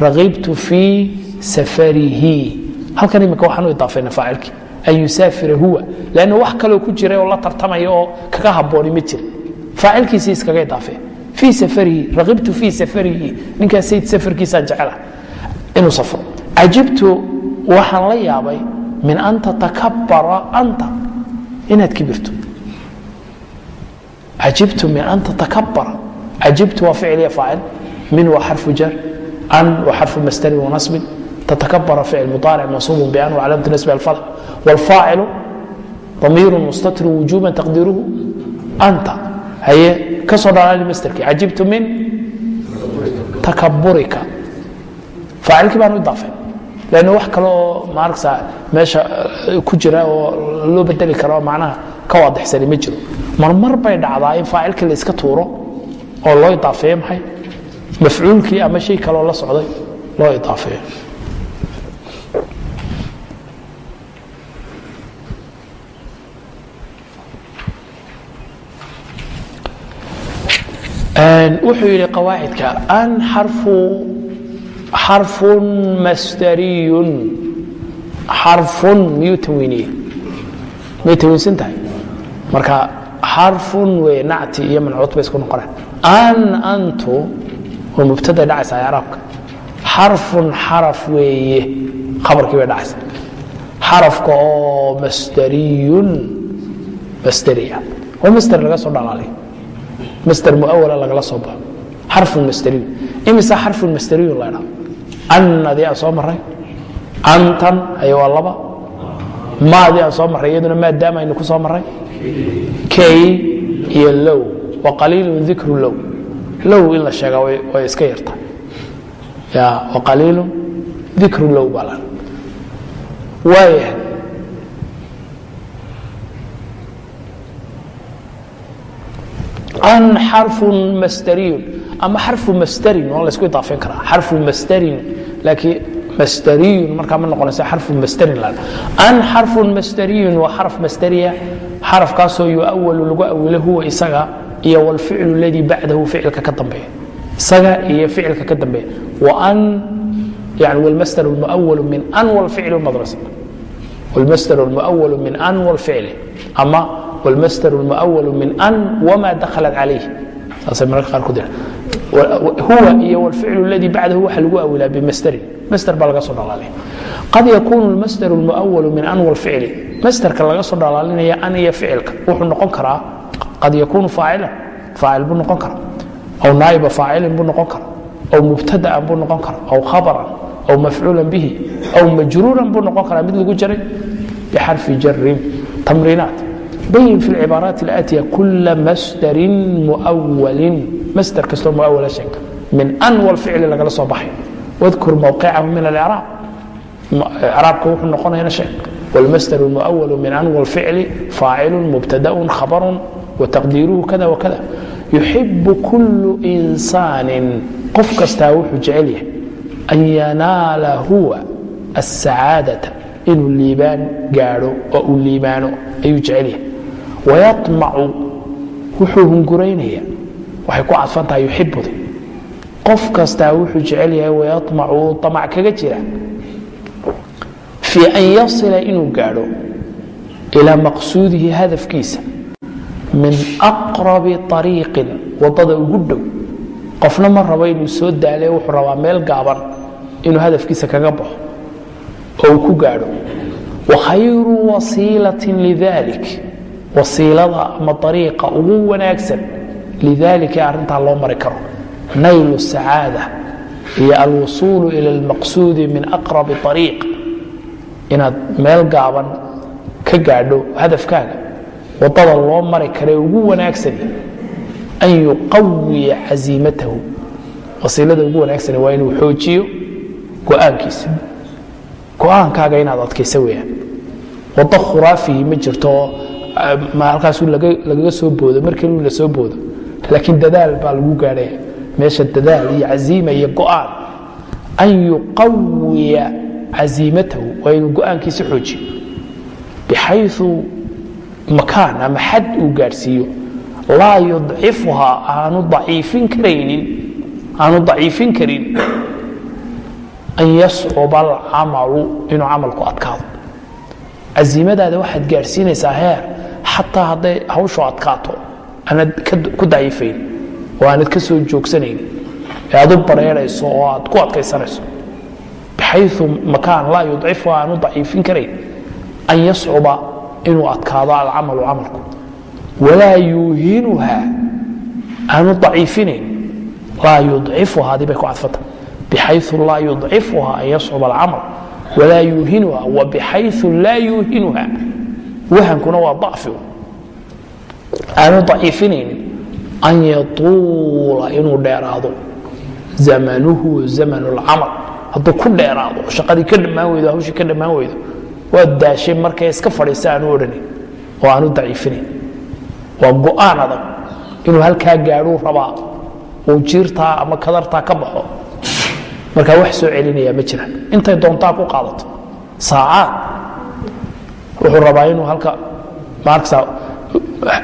ragibtu fii safarihi halkan imika waxaan u idaafayna faacilkii an yusaafira huwa lanna wax kaloo ku jiray oo la tartamaya oo kaga habooni ma jira faacilkiisii iskaga idaafee fii safarihi ragibtu fii safarihi ninkaas sayd safarkiisaan jecelahay inuu safro. Cajibtu waxaan la yaabay min an tatakabara anta inaad kibirto. Cajibtu min an tatakabara cajibtu waa ficil iyo faacil. Min waa xarfu jar an waa xarfu masdarin wanasbin tatakabara ficil mudaaric mansuub ban wacalaamatu nasbi alfatx wاlfaacilu ضamiiru mustatir wujuba taqdiiruhu anta haye ka soo dhalaali masderkii cajibtu min takaburika. Faacilkii baan u idaafay lann wax kale oo maaragta meesha ku jira oo loo bedeli karo macnaha ka waadixsani ma jiro. Marmar bay dhacdaa in faacilkii la iska tuuro oo loo idaafeeye maxay? Mafcuulkii ama shay kaloo la socday loo idaafeeyo wuxuu yidhi qawaacidka an xarfu xarfun masdariyun xarfun miyuu tanwiiniye miyay tanwiinsan tahay. Marka xarfun wey nacti iyo mancuud bay isku noqonaan an antu waa mubtaday dhacaysa araabka. Xarfun xaraf weeye khabarkii bay dhacaysa. Xarafka oo masdariyun masdariya waa masder laga soo dhalaaliyo masder muawala lagala soo baxo. Xarfun masdariyun imisa xarfun masdariyun la dhaa annadii aan soo maray antan ay waa laba. Maadii aan soo maray iyaduna maadaama aynu ku soo maray kay iyo low. Wa qaliilun dikru low. Low in la sheegaa way iska yarta. Ya wa qaliilun dikru low baa la waayahay an xarfun masdariyun ama xarfu masdarin waa laysku idaafin karaa. Xarfu masdarin laakiin masdariyun markaa ma noqonaysa xarfu masdarin la an xarfun masdariyun waa xaraf masdariya xarafkaasoo yuawalu lagu awilo huwa isaga iyo wlficlu ladii bacdahu ficilka ka dambeeya. Isaga iyo ficilka ka dambeeya. Wan yani wlmasdar lmuawalu min an wlficlu madrasa. Wlmasdar lmuawalu min an wlficli ama wlmasdar lmuawalu min an wma dakhalat calayh saasay mararka qaar ku dira huwa iyo wlficlu ladii bacdahu waxa lagu awilaa bimasdarin masder baa laga soo dhalaalaya qad yakunu lmasdar lmuawalu min an wlficli masderka laga soo dhalaalinaya an iyo ficilka wuxuu noqon karaa qad yakunu faacilan faacil buu noqon kara aw naaiba faacilin buu noqon kara aw mubtadaan buu noqon kara aw khabaran aw mafcuulan bihi aw majruuran buu noqon karaa mid lagu jaray bixarfi jarin tamriinaat bayin fi lcibaaraat alaatiya kula masdarin muawalin masder kastoo muawala sheeg min an walficli lagala soo baxay wadkur mawqicahu min alcraab craabka wuxuu noqonayana sheeg wاlmasdar اlmuawalu min an wاlficli faacilu mubtadaun khabarun wataqdiiruhu kada wakada yuxibu kulu insaanin qof kastaa wuxuu jecel yahay an yanaala huwa aلsacaadata inuu liibaan gaadho oo uu liibaano ayuu jecel yahay wayaطmacu wuxuu hunguraynaya waxay ku cadfan tahay yuxibudi qof kastaa wuxuu jecel yahay wayaطmacu uu amac kaga jira fii an yasila inuu gaadho ilaa maqsuudihi hadafkiisa min aqrabi ariiqin waddada ugu dhow qofna ma rabo inuu soo daale wuxuu rabaa meel gaaban inuu hadafkiisa kaga baxo oo uu ku gaadho wakhayru wasiilatin lidalik wasiilada ama ariiqa ugu wanaagsan lidalika ee arrintaa loo mari karo. Naylu sacaada iyo alwusuulu ila almaqsuudi min aqrabi ariiq inaad meel gaaban ka gaadho hadafkaaga waddada loo mari karee ugu wanaagsani an yuqawiya casiimatahu wasiilada ugu wanaagsani waa inuu xoojiyo go'aankiisa. Go'aankaaga inaad adkaysa weyaan wado khuraafihi ma jirto halkaasu lagaga soo boodo markii la soo boodo laakiin dadaal baa lagu gaadhaya meesha dadaal iyo casiima iyo go'aan. An yuqawiya casiimatahu waa inuu go'aankiisa xoojiyo. Bixayu makaan ama xad uu gaadhsiiyo. Laa yudcifuhaa aanu daciifin karin. An yascuba alcamalu inuu camalku adkaado casiimadaada waxaad gaadhsiinaysaa heer xataa hadday hawshu adkaato aanad ku daciifayn oo aanad ka soo joogsanayn ee aad u bareerayso oo aad ku adkaysanayso bixayu makaan laa yudcifuhaa aanu daciifin karayn an yascuba inuu adkaado alcamalu camalku. Walaa yuuhinuha aanu daciifinayn laa yudcifuha adii bay ku cadfanta bixayu laa yudcifuha an yascuba alcamal walaa yuuhinuha wa bixayu laa yuuhinuha wahankuna waa dacfi aanu daciifinaynin an yatuula inuu dheeraado zamanuhu zaman اlcamal hadduu ku dheeraado shaqadii ka dhammaan weydo hawshii ka dhammaan weydo waad daashay markay iska fadhiisa aanu odhanin oo aanu daciifinayn waa go'aan adag inuu halkaa gaadhuu rabaa uu jiirtaa ama kadartaa ka baxo markaa wax soo celinaya ma jiraan intay doontaa ku qaadato. Saacaad wuxuu rabaa inuu halka maarkasa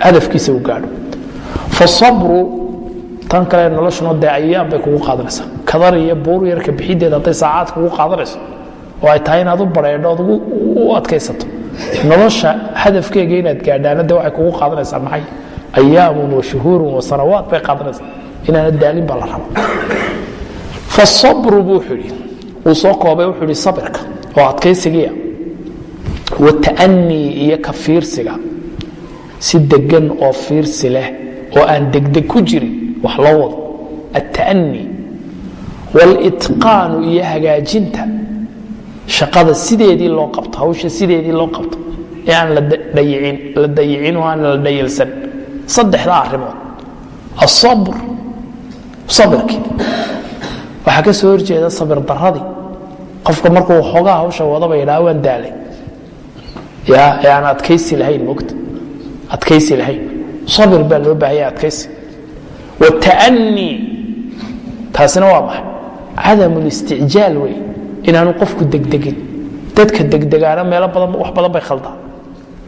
hadafkiisa u gaadho. Fasabru tan kale noloshuna dee ayaam bay kugu qaadanaysaa. Kadar iyo buur yarka bixideeda hadday saacaad kugu qaadanayso oo ay tahay inaad u bareedho u adkaysato. Nolosha hadafkeega inaad gaadhaana de waxay kugu qaadanaysaa maxay? Ayaamun wa shuhuurun bay qaadanaysaa. Inaana daalin baa la raba fasabru buu wuxuu yidhi uu soo koobay wuxuu yidhi sabirka oo adkaysigiya wata'anii iyo ka fiirsiga. Si degan oo fiirsi leh oo aan degdeg ku jirin wax loo wado. Alta'anii walitqaanu iyo hagaajinta shaqada sideedii loo qabto hawsha sideedii loo qabto ee aan la dayicin oo aan la dhayalsan saddexdaa arrimood asabr sabirkii waxaa ka soo horjeeda sabir daradii qofka markuu xoogaa hawsha wadaba yidhaha waan daalay. Ee aan adkaysi lahayn mogta adkaysi lahayn. Sabir baa loo baahaya adkaysi. Wata'anii taasina waa maxay? Cadam listicjaal wey inaanu qofku degdegin. Dadka degdegaana meelo badan wax badan bay khaldaan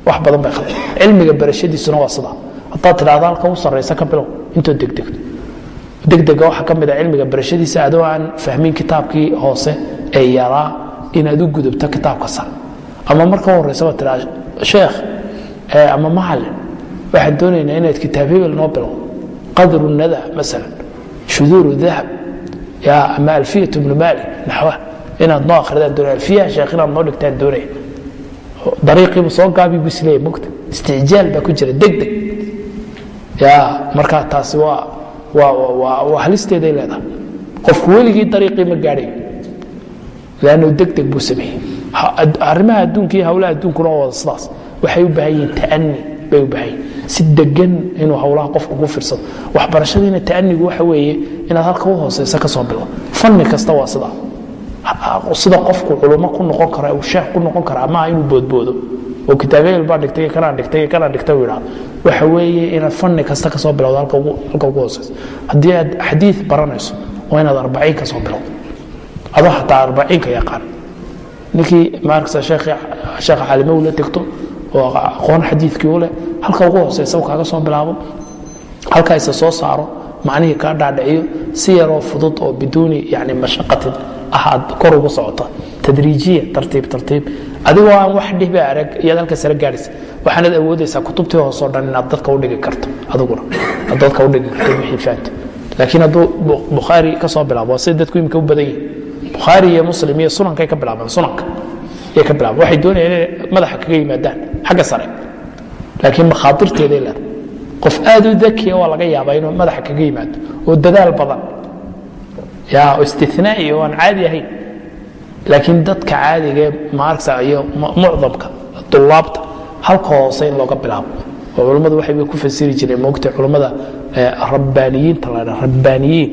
wax badan bay khaldaan cilmiga barashadiisuna waa sidaa. Haddaad tidhahdo halka u sarraysa ka bilow intood degdegto degdega waxaa ka mid a cilmiga barashadiisa adoo aan fahmin kitaabkii hoose ee yaraa inaad u gudubto kitaabka sare ama marka baad tidhahda sheekh ama macalin waxaan doonaynaa inaad kitaab noo bilow qadru nada masalan shuduuru dahab ama alfiyat bnu malik naxwa inaad noo akridaan doonaya alfiyaha sheekh inaad noo dhigtaan doonaya dariiqiibu soo gaabi bu isleeyahy mugta. Isticjaal baa ku jira degdeg. Ya markaa taasi waa halisteeday leedahay. Qofku weligii dariiqii ma gaadhay lannu degdeg buu sameeyey. Arrimaha adduunka iyo hawlaha adduunkuna wada sidaas. Waxay u baahan yihiin ta'ani bay u baahan yihiin si degan inuu hawlaha qofku ku fiirsado waxbarashadiina ta'anigu waxa weeye inaad halka u hooseysa ka soo bilo fanni kasta waa sidaa. Sida qofku culummo ku noqon kara uu sheekh ku noqon kara maaha inuu boodboodo oo kitaabyeel baa dhigtay kanaa dhigtay kanaa dhigtay uu idhahdo waxa weeye inaad fanni kasta ka soo bilowdo halka ugu hooseysa haddii aad xadiid baranayso waa inaad arbaciin ka soo bilowdo. Adoo xataa arbaciinka yaqaan. Ninkii maarkasa sheekha calimow la tegto oo aqoon xadiidkii u leh halka ugu hooseysa uu kaaga soo bilaabo. Halka isa soo saaro macnihii kaa dhaadhiciyo si yaroo fudud oo biduuni yani mashaqatin ah aad kor ugu socota. Tadriijiya tartiib tartiib adigoo aan wax dhiba arag iyaad halka sare gaadhaysa waxaanaad awoodaysaa kutubtii hoosoo dhan inaad dadka u dhigi karto adiguna. Aad dadka u dhigi karto wixii fahamta. Laakiin hadduu bukhaari ka soo bilaabo sida dadku imika u badan yihiin bukhaari iyo muslim iyo sunankay ka bilaabaan sunanka yay ka bilaabaan. Waxay doonayaan inay madaxa kaga yimaadaan xagga sare. Laakiin makhaatirteeday leedahay qof aad u dakiya waa laga yaabaa inuu madaxa kaga yimaado oo dadaal badan. Ya oo istinaa'i oo aan caadi ahayn laakiin dadka caadigae maarksa iyo mucdamka dulaabta halka hoose in looga bilaabo. Oo culummadu waxay ku fasiri jireen moogta culummada rabbaaniyiinta la dhaa rabbaaniyiin.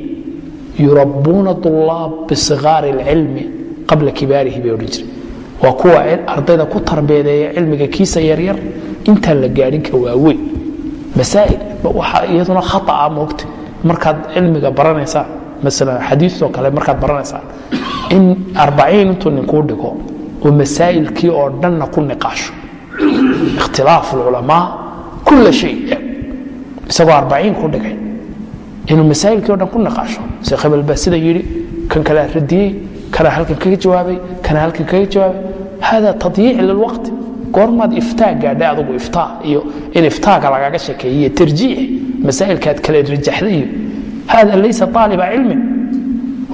Yurabbuuna dulaab bisigaari اlcilmi qabla kibaarihi bay odhan jireen. Waa kuwa ardayda ku tarbeedeeya cilmiga kiisa yaryar intaan la gaadhin ka waaweyn masaa'il waxaa iyaduna khaطa'a moogta. Markaad cilmiga baranaysaan maala xadiioo kale markaad baranaysaan in arbaciin intuu ninkuu dhigo oo masaa'ilkii oo dhanna ku niqaasho ikhtilaaf اlculamaa kula shay isagoo arbaciin ku dhigay inuu masaa'ilkii o dhan ku niqaasho. Sheekh hebel baa sida yidhi kan kalea radiyey kanaa halkan kaga jawaabay kanaa halkan kaga jawaabay. Hada tadyiic lilwaqti goormaad iftaa gaadhay adugu iftaa iyo in iftaaga lagaga sheekeeye iyo tarjiix masaa'ilkaad kale rajaxday iyo hada laysa aaliba cilmin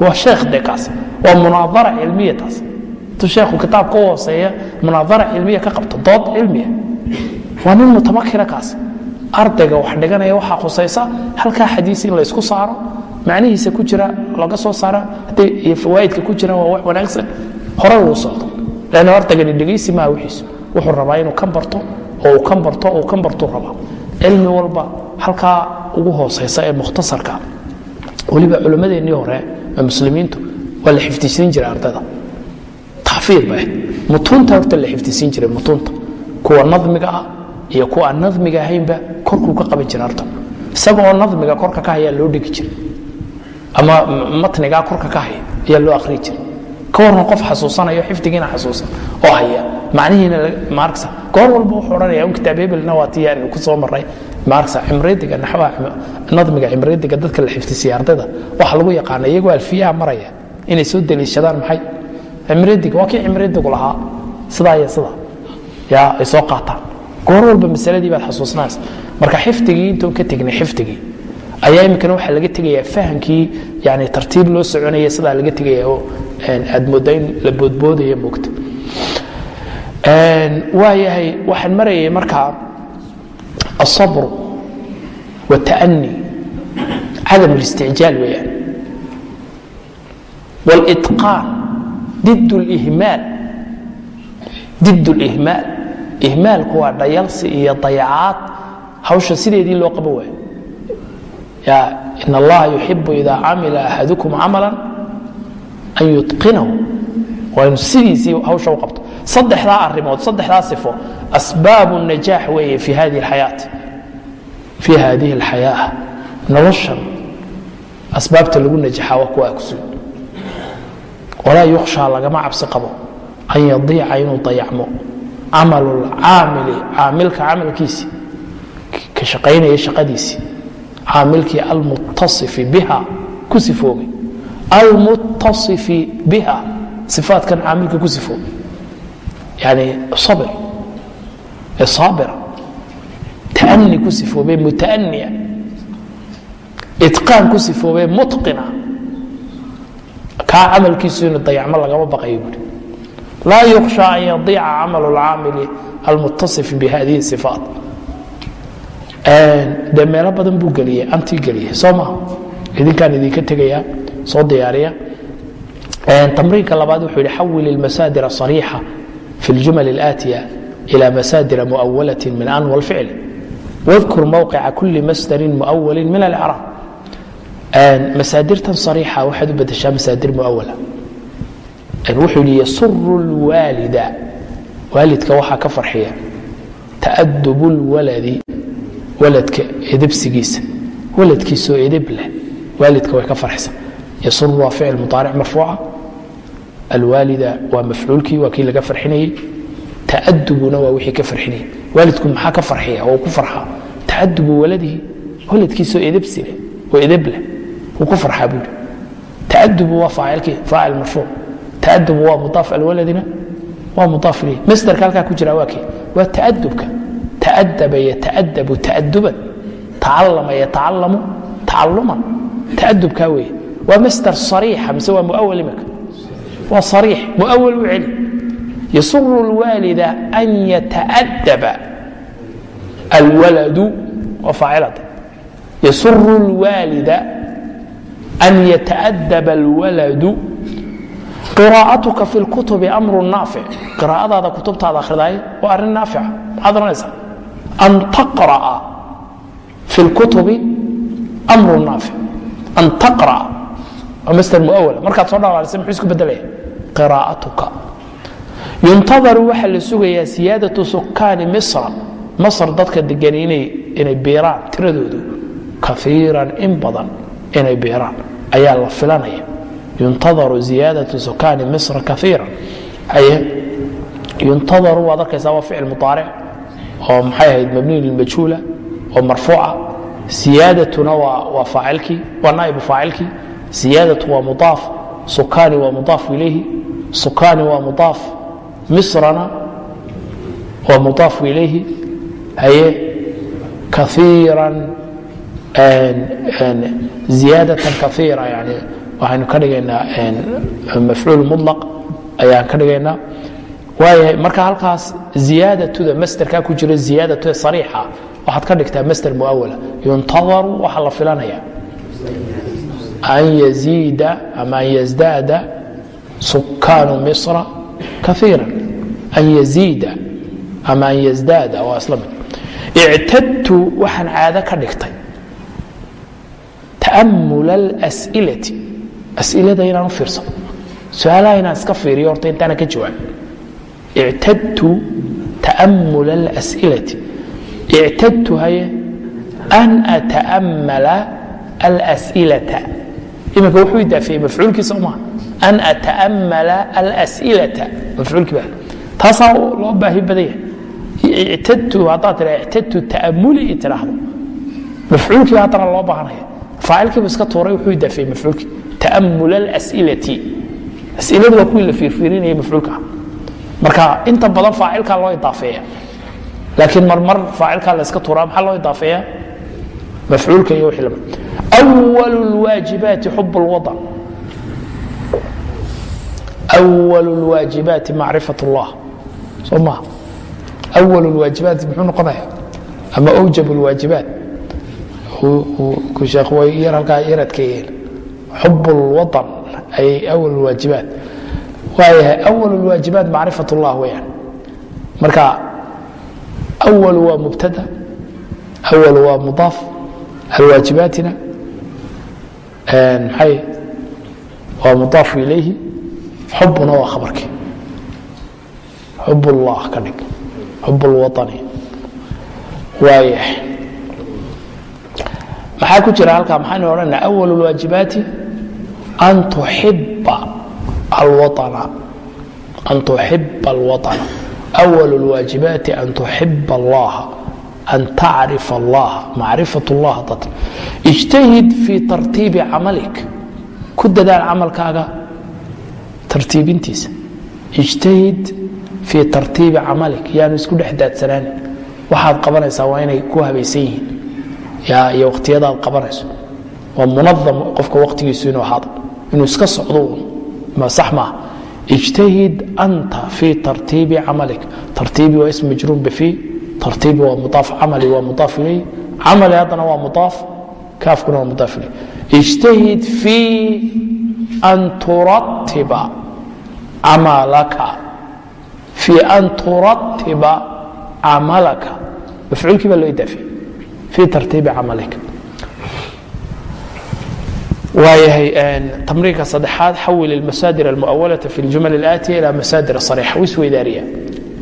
waa sheekh de kaas waa munaadara cilmiya taas intuu sheekhu kitaabka u hooseeya munaadara cilmiya ka qabto dood cilmiya waa nin mutamakina kaas ardayga wax dhiganaya waxaa khusaysa halkaa xadiis in laysku saaro macnihiisa ku jira laga soo saara hadday fawaa'idka ku jiraan waa wax wanaagsan hore uu socdo lanna ardaygani dhegaysi maa wixiisu wuxuu rabaa inuu kan barto oo uu kan weliba culimmadeennii hore ee muslimiintu waa la xifdisiin jiray ardayda. Taxfiid ba mutuunta horta la xifdisiin jiray mutuunta kuwa nadmiga ah iyo kuwa aan nadmiga ahaynba korkuu ka qaban jira arta isagoo nadmiga korka ka hayaa loo dhigi jiray. Ama matnigaa korka ka haya ayaa loo akhrii jiray. Ka warran qof xasuusanayo xifdigiina xasuusan oo haya macnihiina maarksa goor walba wuxuu odhanaya un kitaab hebelna waa tii aan ku soo maray cimridiga naxwaha nadmiga cimridiga dadka la xifdisiya ardayda waxa lagu yaqaana iyagoo alfiyaha maraya inay soo deliishadaan maxay? Cimridiga waa kii cimridigu lahaa. Sidaa iyo sida yaa ay soo qaataan. Goor walba masaladii baad xasuusnaaysa marka xifdigii intoon ka tegnay xifdigii ayaa iminkana waxaa laga tegayaa fahamkii yani tartiib loo soconaya sidaa laga tegaya oo aad moodaa in la boodboodaya moogta waayahay waxaan marayay markaa asabru wataani cadam اlisticjaal weeyaan wاlitqaan did اlihmaal did اlihmaal ihmaalku waa dhayalsi iyo dayacaad hawsha sideedii loo qaba waayo in allaha yuxibu ida camila axadukum camala an yutqinahu waa inu sidiisii hawsha u qabto saddexdaa arimood saddexdaa sifo asbaabu najaax weeye fi hadihi alxayaati fi hadihi alxayaa noloshan asbaabta lagu najaxaa waa kuwa kusugan walaa yukhshaa lagama cabsi qabo an yadiica inuu dayacmo camalu lcaamili caamilka camalkiisii ka shaqaynaya shaqadiisii caamilkii almuttasifi biha ku sifoobay almuttasifi biha ifaatkan caamilka ku sifoobay yani sabir ee saabira taani ku sifoobee mutaaniya itqaan ku sifoobee mutqina kaa camalkiisu inu dayacmo lagama baqayo buuri laa yukhsha an yadiica camalu lcaamili almuttasifi bihadihi sifaat de meelo badan buu geliyey antii geliyey soo maa idinkaan idinka tegaya soo diyaariya tamriinka labaad wuxuu yihi xawil ilmasaadir صariixa fi اljumal اlaatiya ila masaadir muawalaة min an wاlficl wاdkur mowqica kuli masdarin muawali min alcraab masaadirtan صariixa waxaad u bedeshaa masaadir muawala wuxuu yihi yasuru اlwaalida waalidka waxaa ka farxiya taadub اlwaladi waladka edebsigiisa waladkiisoo edeb leh waalidka way ka farxisa yasur waa ficil muaaric marfuuca alwaalida waa mafcuulkii waa kii laga farxinayey. Taadubuna waa wixii ka farxinayey. Waalidku maxaa ka farxiya oo ku farxa taadubu waladihi waladkiisoo edebsi leh oo edeb leh wuu ku farxaa buuri taadubu waa faacilkii faacil marfuuc. Taadubu waa mudaaf alwaladina waa mudaaf ilayh masdarka halkaa ku jira waa kii waa taadubka taadaba yataadabu taaduban tacallama yatacallamu tacaluman taadubkaa weeye. Waa masdar sariixa mise waa muawal imika waa sariix muawal u celi yasuru lwaalida an yataadaba alwaladu waa faacilada yasuru lwaalida an yataadaba alwaladu. Qiraa'atuka fi lkutubi amru naafic qiraa'adaada kutubtaada akhridaay waa arrin naafica maxaad oranaysaa an taqra'a fi lkutubi amru naafic an taqra'a waa masder muawala markaad soo dhawaalisa muxuu isku bedelaya qiraa'atuka yuntadaru waxaa la sugayaa siyaadatu sukaani misra. Masr dadka degan inay biiraan tiradoodu kaiiran in badan inay biiraan ayaa la filanaya. Yuntadaru ziyaadatu sukaani misra kaiiran yuntadaru waad arkaysaa waa ficil muaaric oo maxay ahayd mabniy lilmajhuula oo marfuuca. Siyaadatuna waa faacilkii waa naaibu faacilkii siyaadatu waa mudaaf sukaani waa mudaaf ilayhi sukaani waa mudaaf misrana waa mudaaf ilayhi haye kaiiran ziyaadatan kaiira yani waxaynu ka dhigaynaa mafcuul mulaq ayaan ka dhigaynaa waayahay marka halkaas ziyaadatuda masderkaa ku jiro ziyaadatuda sariixa waxaad ka dhigtaa masder muawala yuntadaru waxaa la filanaya an yaziida ama an yazdaada sukaanu misra kaiira an yaziida ama an yazdaada waa isla ictadtu waxaan caado ka dhigtay. Ta'amula alsilati asilada inaan u fiirsado su'aalaha inaan iska fiiriyo horta intaana ka jawaab. Ictadtu ta'amula alsilati ictadtu haye an ata'amala alsilata iminka wuxuu idaafiyey mafcuulkiisa uma an ata'amala alsilata mafcuulkii baa taasaa loo baahi badanya ictadtu haddaad tira ictadtu ta'amuli tidhaahdo mafcuulkii haddana loo baahanaya faacilkiibu iska tuuray wuxuu idaafeeyey mafcuulkii ta'amul alas'ilati as'iladu waa kuwii la fiirfiirinayay mafcuulka marka inta badan faacilkaa loo idaafeeya laakiin marmar faacilkaa la iska tuuraa maxaa loo idaafeeya mafcuulka iyo wixii la mid أول الواaجiبaaت حب الوطن أول الواaجiبaaتi معرفaة اللaه soo ma أول الواaجiبaaت muxuu noqonaya ama أوجب الواaجiبaaت sheekh way yar halkaa yaradkeeyeen حب الوطن ay أول الواaجiبaaت waayahay أول الواaجiبaaت معرفaة اللaه weyaan marka أول waa مبتدأ أول waa مضاaف الواaجiبaaتina maxay waa mudaafu ilayhi xubuna waa khabarkii xub ullah ka dhig xub ulwaطani waayahay maxaa ku jira halkaa maxaynu odhanaa awal اlwaajibaati an tuxiba alwaطana an tuxiba alwaطana awal اlwaajibaati an tuxiba allaha an tacrif allaha macrifat اllah dad ijtahid fii tartiibi camalik ku dadaal camalkaaga tartiibintiisa ijtahid fii tartiibi camalik yaanu isku dhex daadsanaan waxaad qabanaysaa waa inay ku habaysan yihiin iyo wakhtiyadaad qabanayso waa munadam qofka wakhtigiisu inuu ahaado inuu iska socdo sax maaha ijtahid anta fii tartiibi camalik tartiibi waa ism majruun bifii tartiibi waa mudaaf camali waa mudaaf ilay camali haddana waa mudaaf kaafkuna waa mudaaf ilay ijtahid fii an turatiba camalaka fii an turatiba camalaka mafcuulkii loo idaafiye fii tartiibi camalika. Waayahay tamriinka saddexaad xawil ilmasaadir almuawalata fi ljumal alaatiya ila masaadir sariixa wisweydaariya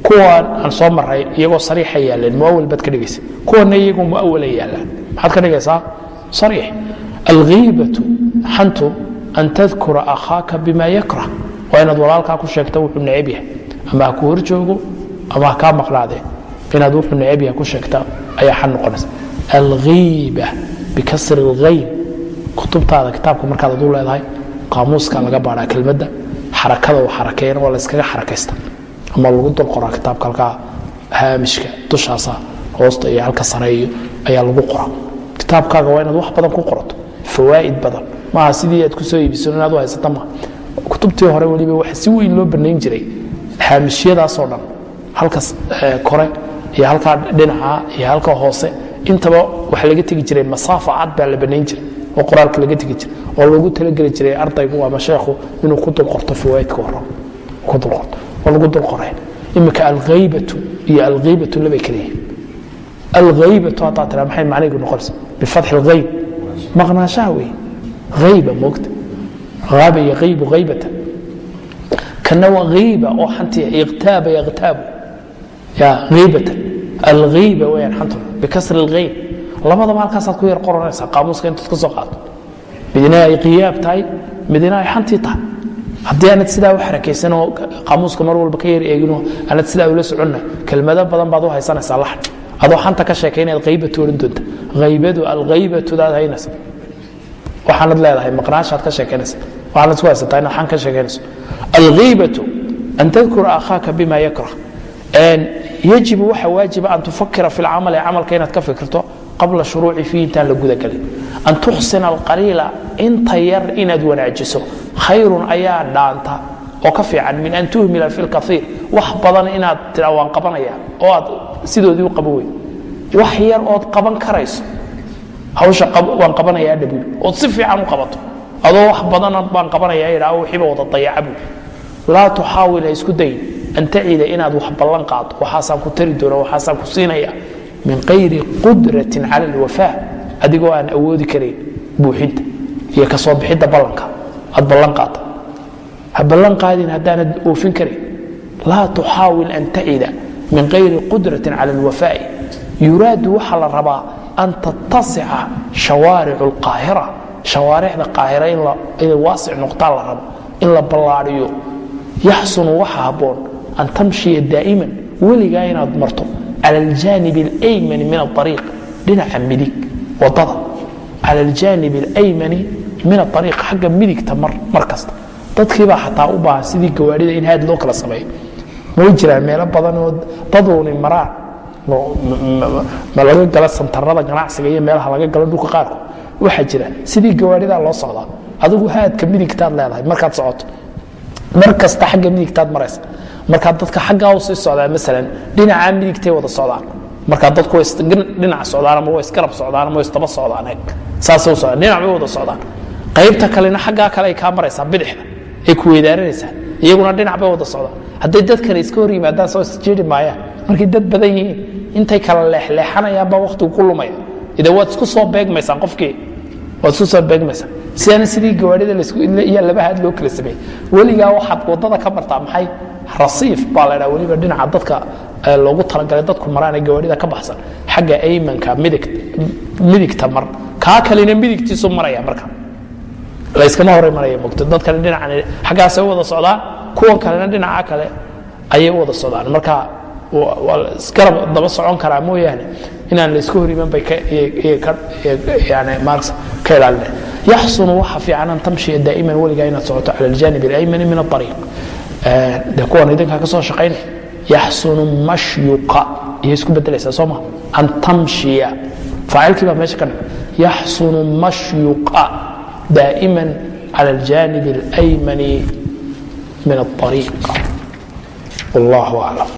kuwan aan soo maray iyagoo sariixa yaaleen muawal baad ka dhigaysa. Kuwana iyagoo muawala yaalaan. Maxaad ka dhigaysaa? Sariix. Alghiibatu xantu an tadkura akhaaka bima yakrah. Waa inaad walaalkaa ku sheegta wuxuu neceb yahay. Ama ha ku hor joogo ama ha kaa maqnaadee inaad wuxuu neceb yahay ku sheegta ayaa xan noqonaysa. Alghiiba bikasri اlghayn kutubtaada kitaabka markaad adu leedahay qaamuuska laga baaraa kelmadda xarakada uu xarakeeyana waa layskaga xarakaysta ama lagu dul qoraa kitaabka halkaa haamishka dushaasa hoosta iyo halka sareeyo ayaa lagu qora. Kitaabkaaga waa inaad wax badan ku qorato fawaa'id badan. Maaha sidii aad ku soo iibiso inaad u haysata ma kutubtii hore weliba waxa si weyn loo banayn jiray haamishiyadaasoo dhan halka kore iyo halkaa dhinaca iyo halka hoose. Intaba waxa laga tegi jiray masaafa cad baa la banayn jiray oo qoraalka laga tegi jiray oo loogu talageli jiray ardaygu ama sheekhu inuu ku dul qorto fawaa'idka hore ku dul qorto oo lagu dul qoray imika alghaybatu iyo alghiibatu labay kala yihiin alghaybatu haddaa tiraa maxay macnihiigu noqonaysa? Bifatxi alghayb maqnaashaha wey hayba moogta. Haaba yahiibu haybata kana waa hiiba oo xantiya iqtaaba yaqtaabu. Ya hiibatan alghiiba weyaan xantu bikasri alghayb. Labadaba halkaasaad ku yar qoranaysaa qaamuuska intaad ka soo qaato. Midna ay qiyaab tahay midna ay xantii tahay haddii aanad sidaa u xarakaysanoo qaamuuska mar walba ka yar eeginoo aanad sidaa ula soconna kelmado badan baad u haysanaysaa laxn adoo xanta ka sheekaynaad haybatu odhan doonta. Haybadu alghaybatudaad haynaysa waxaanad leedahay maqnaashaad ka sheekaynaysa waxaanad isku haysataa inaad xan ka sheekaynayso. Alghiibatu an tadkura akhaaka bima yakrah yajibu waxa waajiba an tufakira fi lcamali camalka inaad ka fikirto qabla shuruuci fiihi intaan la gudagelin an tuxsina alqaliila inta yar inaad wanaajiso. Khayrun ayaa dhaanta oo ka fiican min an tuhmila fi lkaiir wax badan inaad tiraa waan qabanaya oo aad sidoodii u qaban weyd wax yar ood qaban karayso hawsha waan qabanaya dhabuul ood si fiican u qabato. Adoo wax badan baan qabanaya idhaa wixiiba wada dayaca buul laa tuxaawil isku dayin an tacida inaad wax ballan qaado waxaasaan ku tari doona waxaasaan ku siinaya min qayri qudratin cala alwafaa adigoo aan awoodi karayn buuxinta iyo ka soo bixidda ballanka. Aad ballan qaata ha ballan qaadin haddaanad oofin karayn laa tuxaawil an tacida min qayri qudratin cala alwafaa'i. Yuraadu waxaa la rabaa an tattasica shawaaricu alqaahira shawaaricda qaahira inay waasic noqtaa la rabo in la ballaadhiyo yaxsunu waxa habboon an tamshiya daa'iman weligaa inaad marto cala aljaanib alaymani min aariiq dhinaca midig waddada cala aljaanib alaymani min aariiq xagga midigta mar kasta dadkiibaa xataa u baahan sidii gawaarida in haad loo kala sameeyo ma jiraan meelo badan oo daduuni maraan ma laga gala santarada ganacsiga iyo meelaha laga galo dhulka qaarku waxaa jira sidii gawaaridaa loo socdaa adigu haadka midigtaad leedahay markaad socoto mar kasta xagga midigtaad maraysa markaa dadka xaggaa u socdaa maalan dhinacaa midigtay wada socdaan. Markaa dadku dhinac socdaan ama way isgarab socdaan ama way isdaba socdaan saasay u dhinac bay wada socdaan. Qaybta kalena xaggaa kale ay kaa maraysaa bidixda ay ku weydaaranaysaa iyaguna dhinac bay wada socdaan. Hadday dad kale iska hor yimaadaan soo isjeeri maayaan. Markay dad badan yihiin intay kala leexleexanayaanbaa waktigu ku lumaya ida waad isku soo beegmaysaa qofkii. Waad isku soo beegmaysaa sidaana sidii gawaarida iyo laba haad loo kala sameeyey weligaa waxaad waddada ka martaa maxay rasiif baa la dhaa weliba dhinaca dadka loogu talagalay dadku maraan ee gawaarida ka baxsan. Xagga aymanka midigta mar. Kaa kalena midigtiisu maraya marka. Layskama hor imanaya mogto dad kale dhinacan xaggaasay u wada socdaan kuwan kalena dhinaca kale ayay u wada socdaan. Marka waa isgarab daba socon karaa mooyaane inaan laysku hor iman bay ka ilaalina yaxsunu waxa fiican an tamshiya daa'iman weligaa inaad socoto cala aljanib alaymani min aariiq de kuwan idinkaa ka soo shaqaynay yaxsunu mashyuka iyay isku bedelaysaa soo ma? An tamshiya. Faacilkii baa meesha ka yaxsunu mashyuka daa'iman cala aljanib alaymani min aariiq wallahu aclam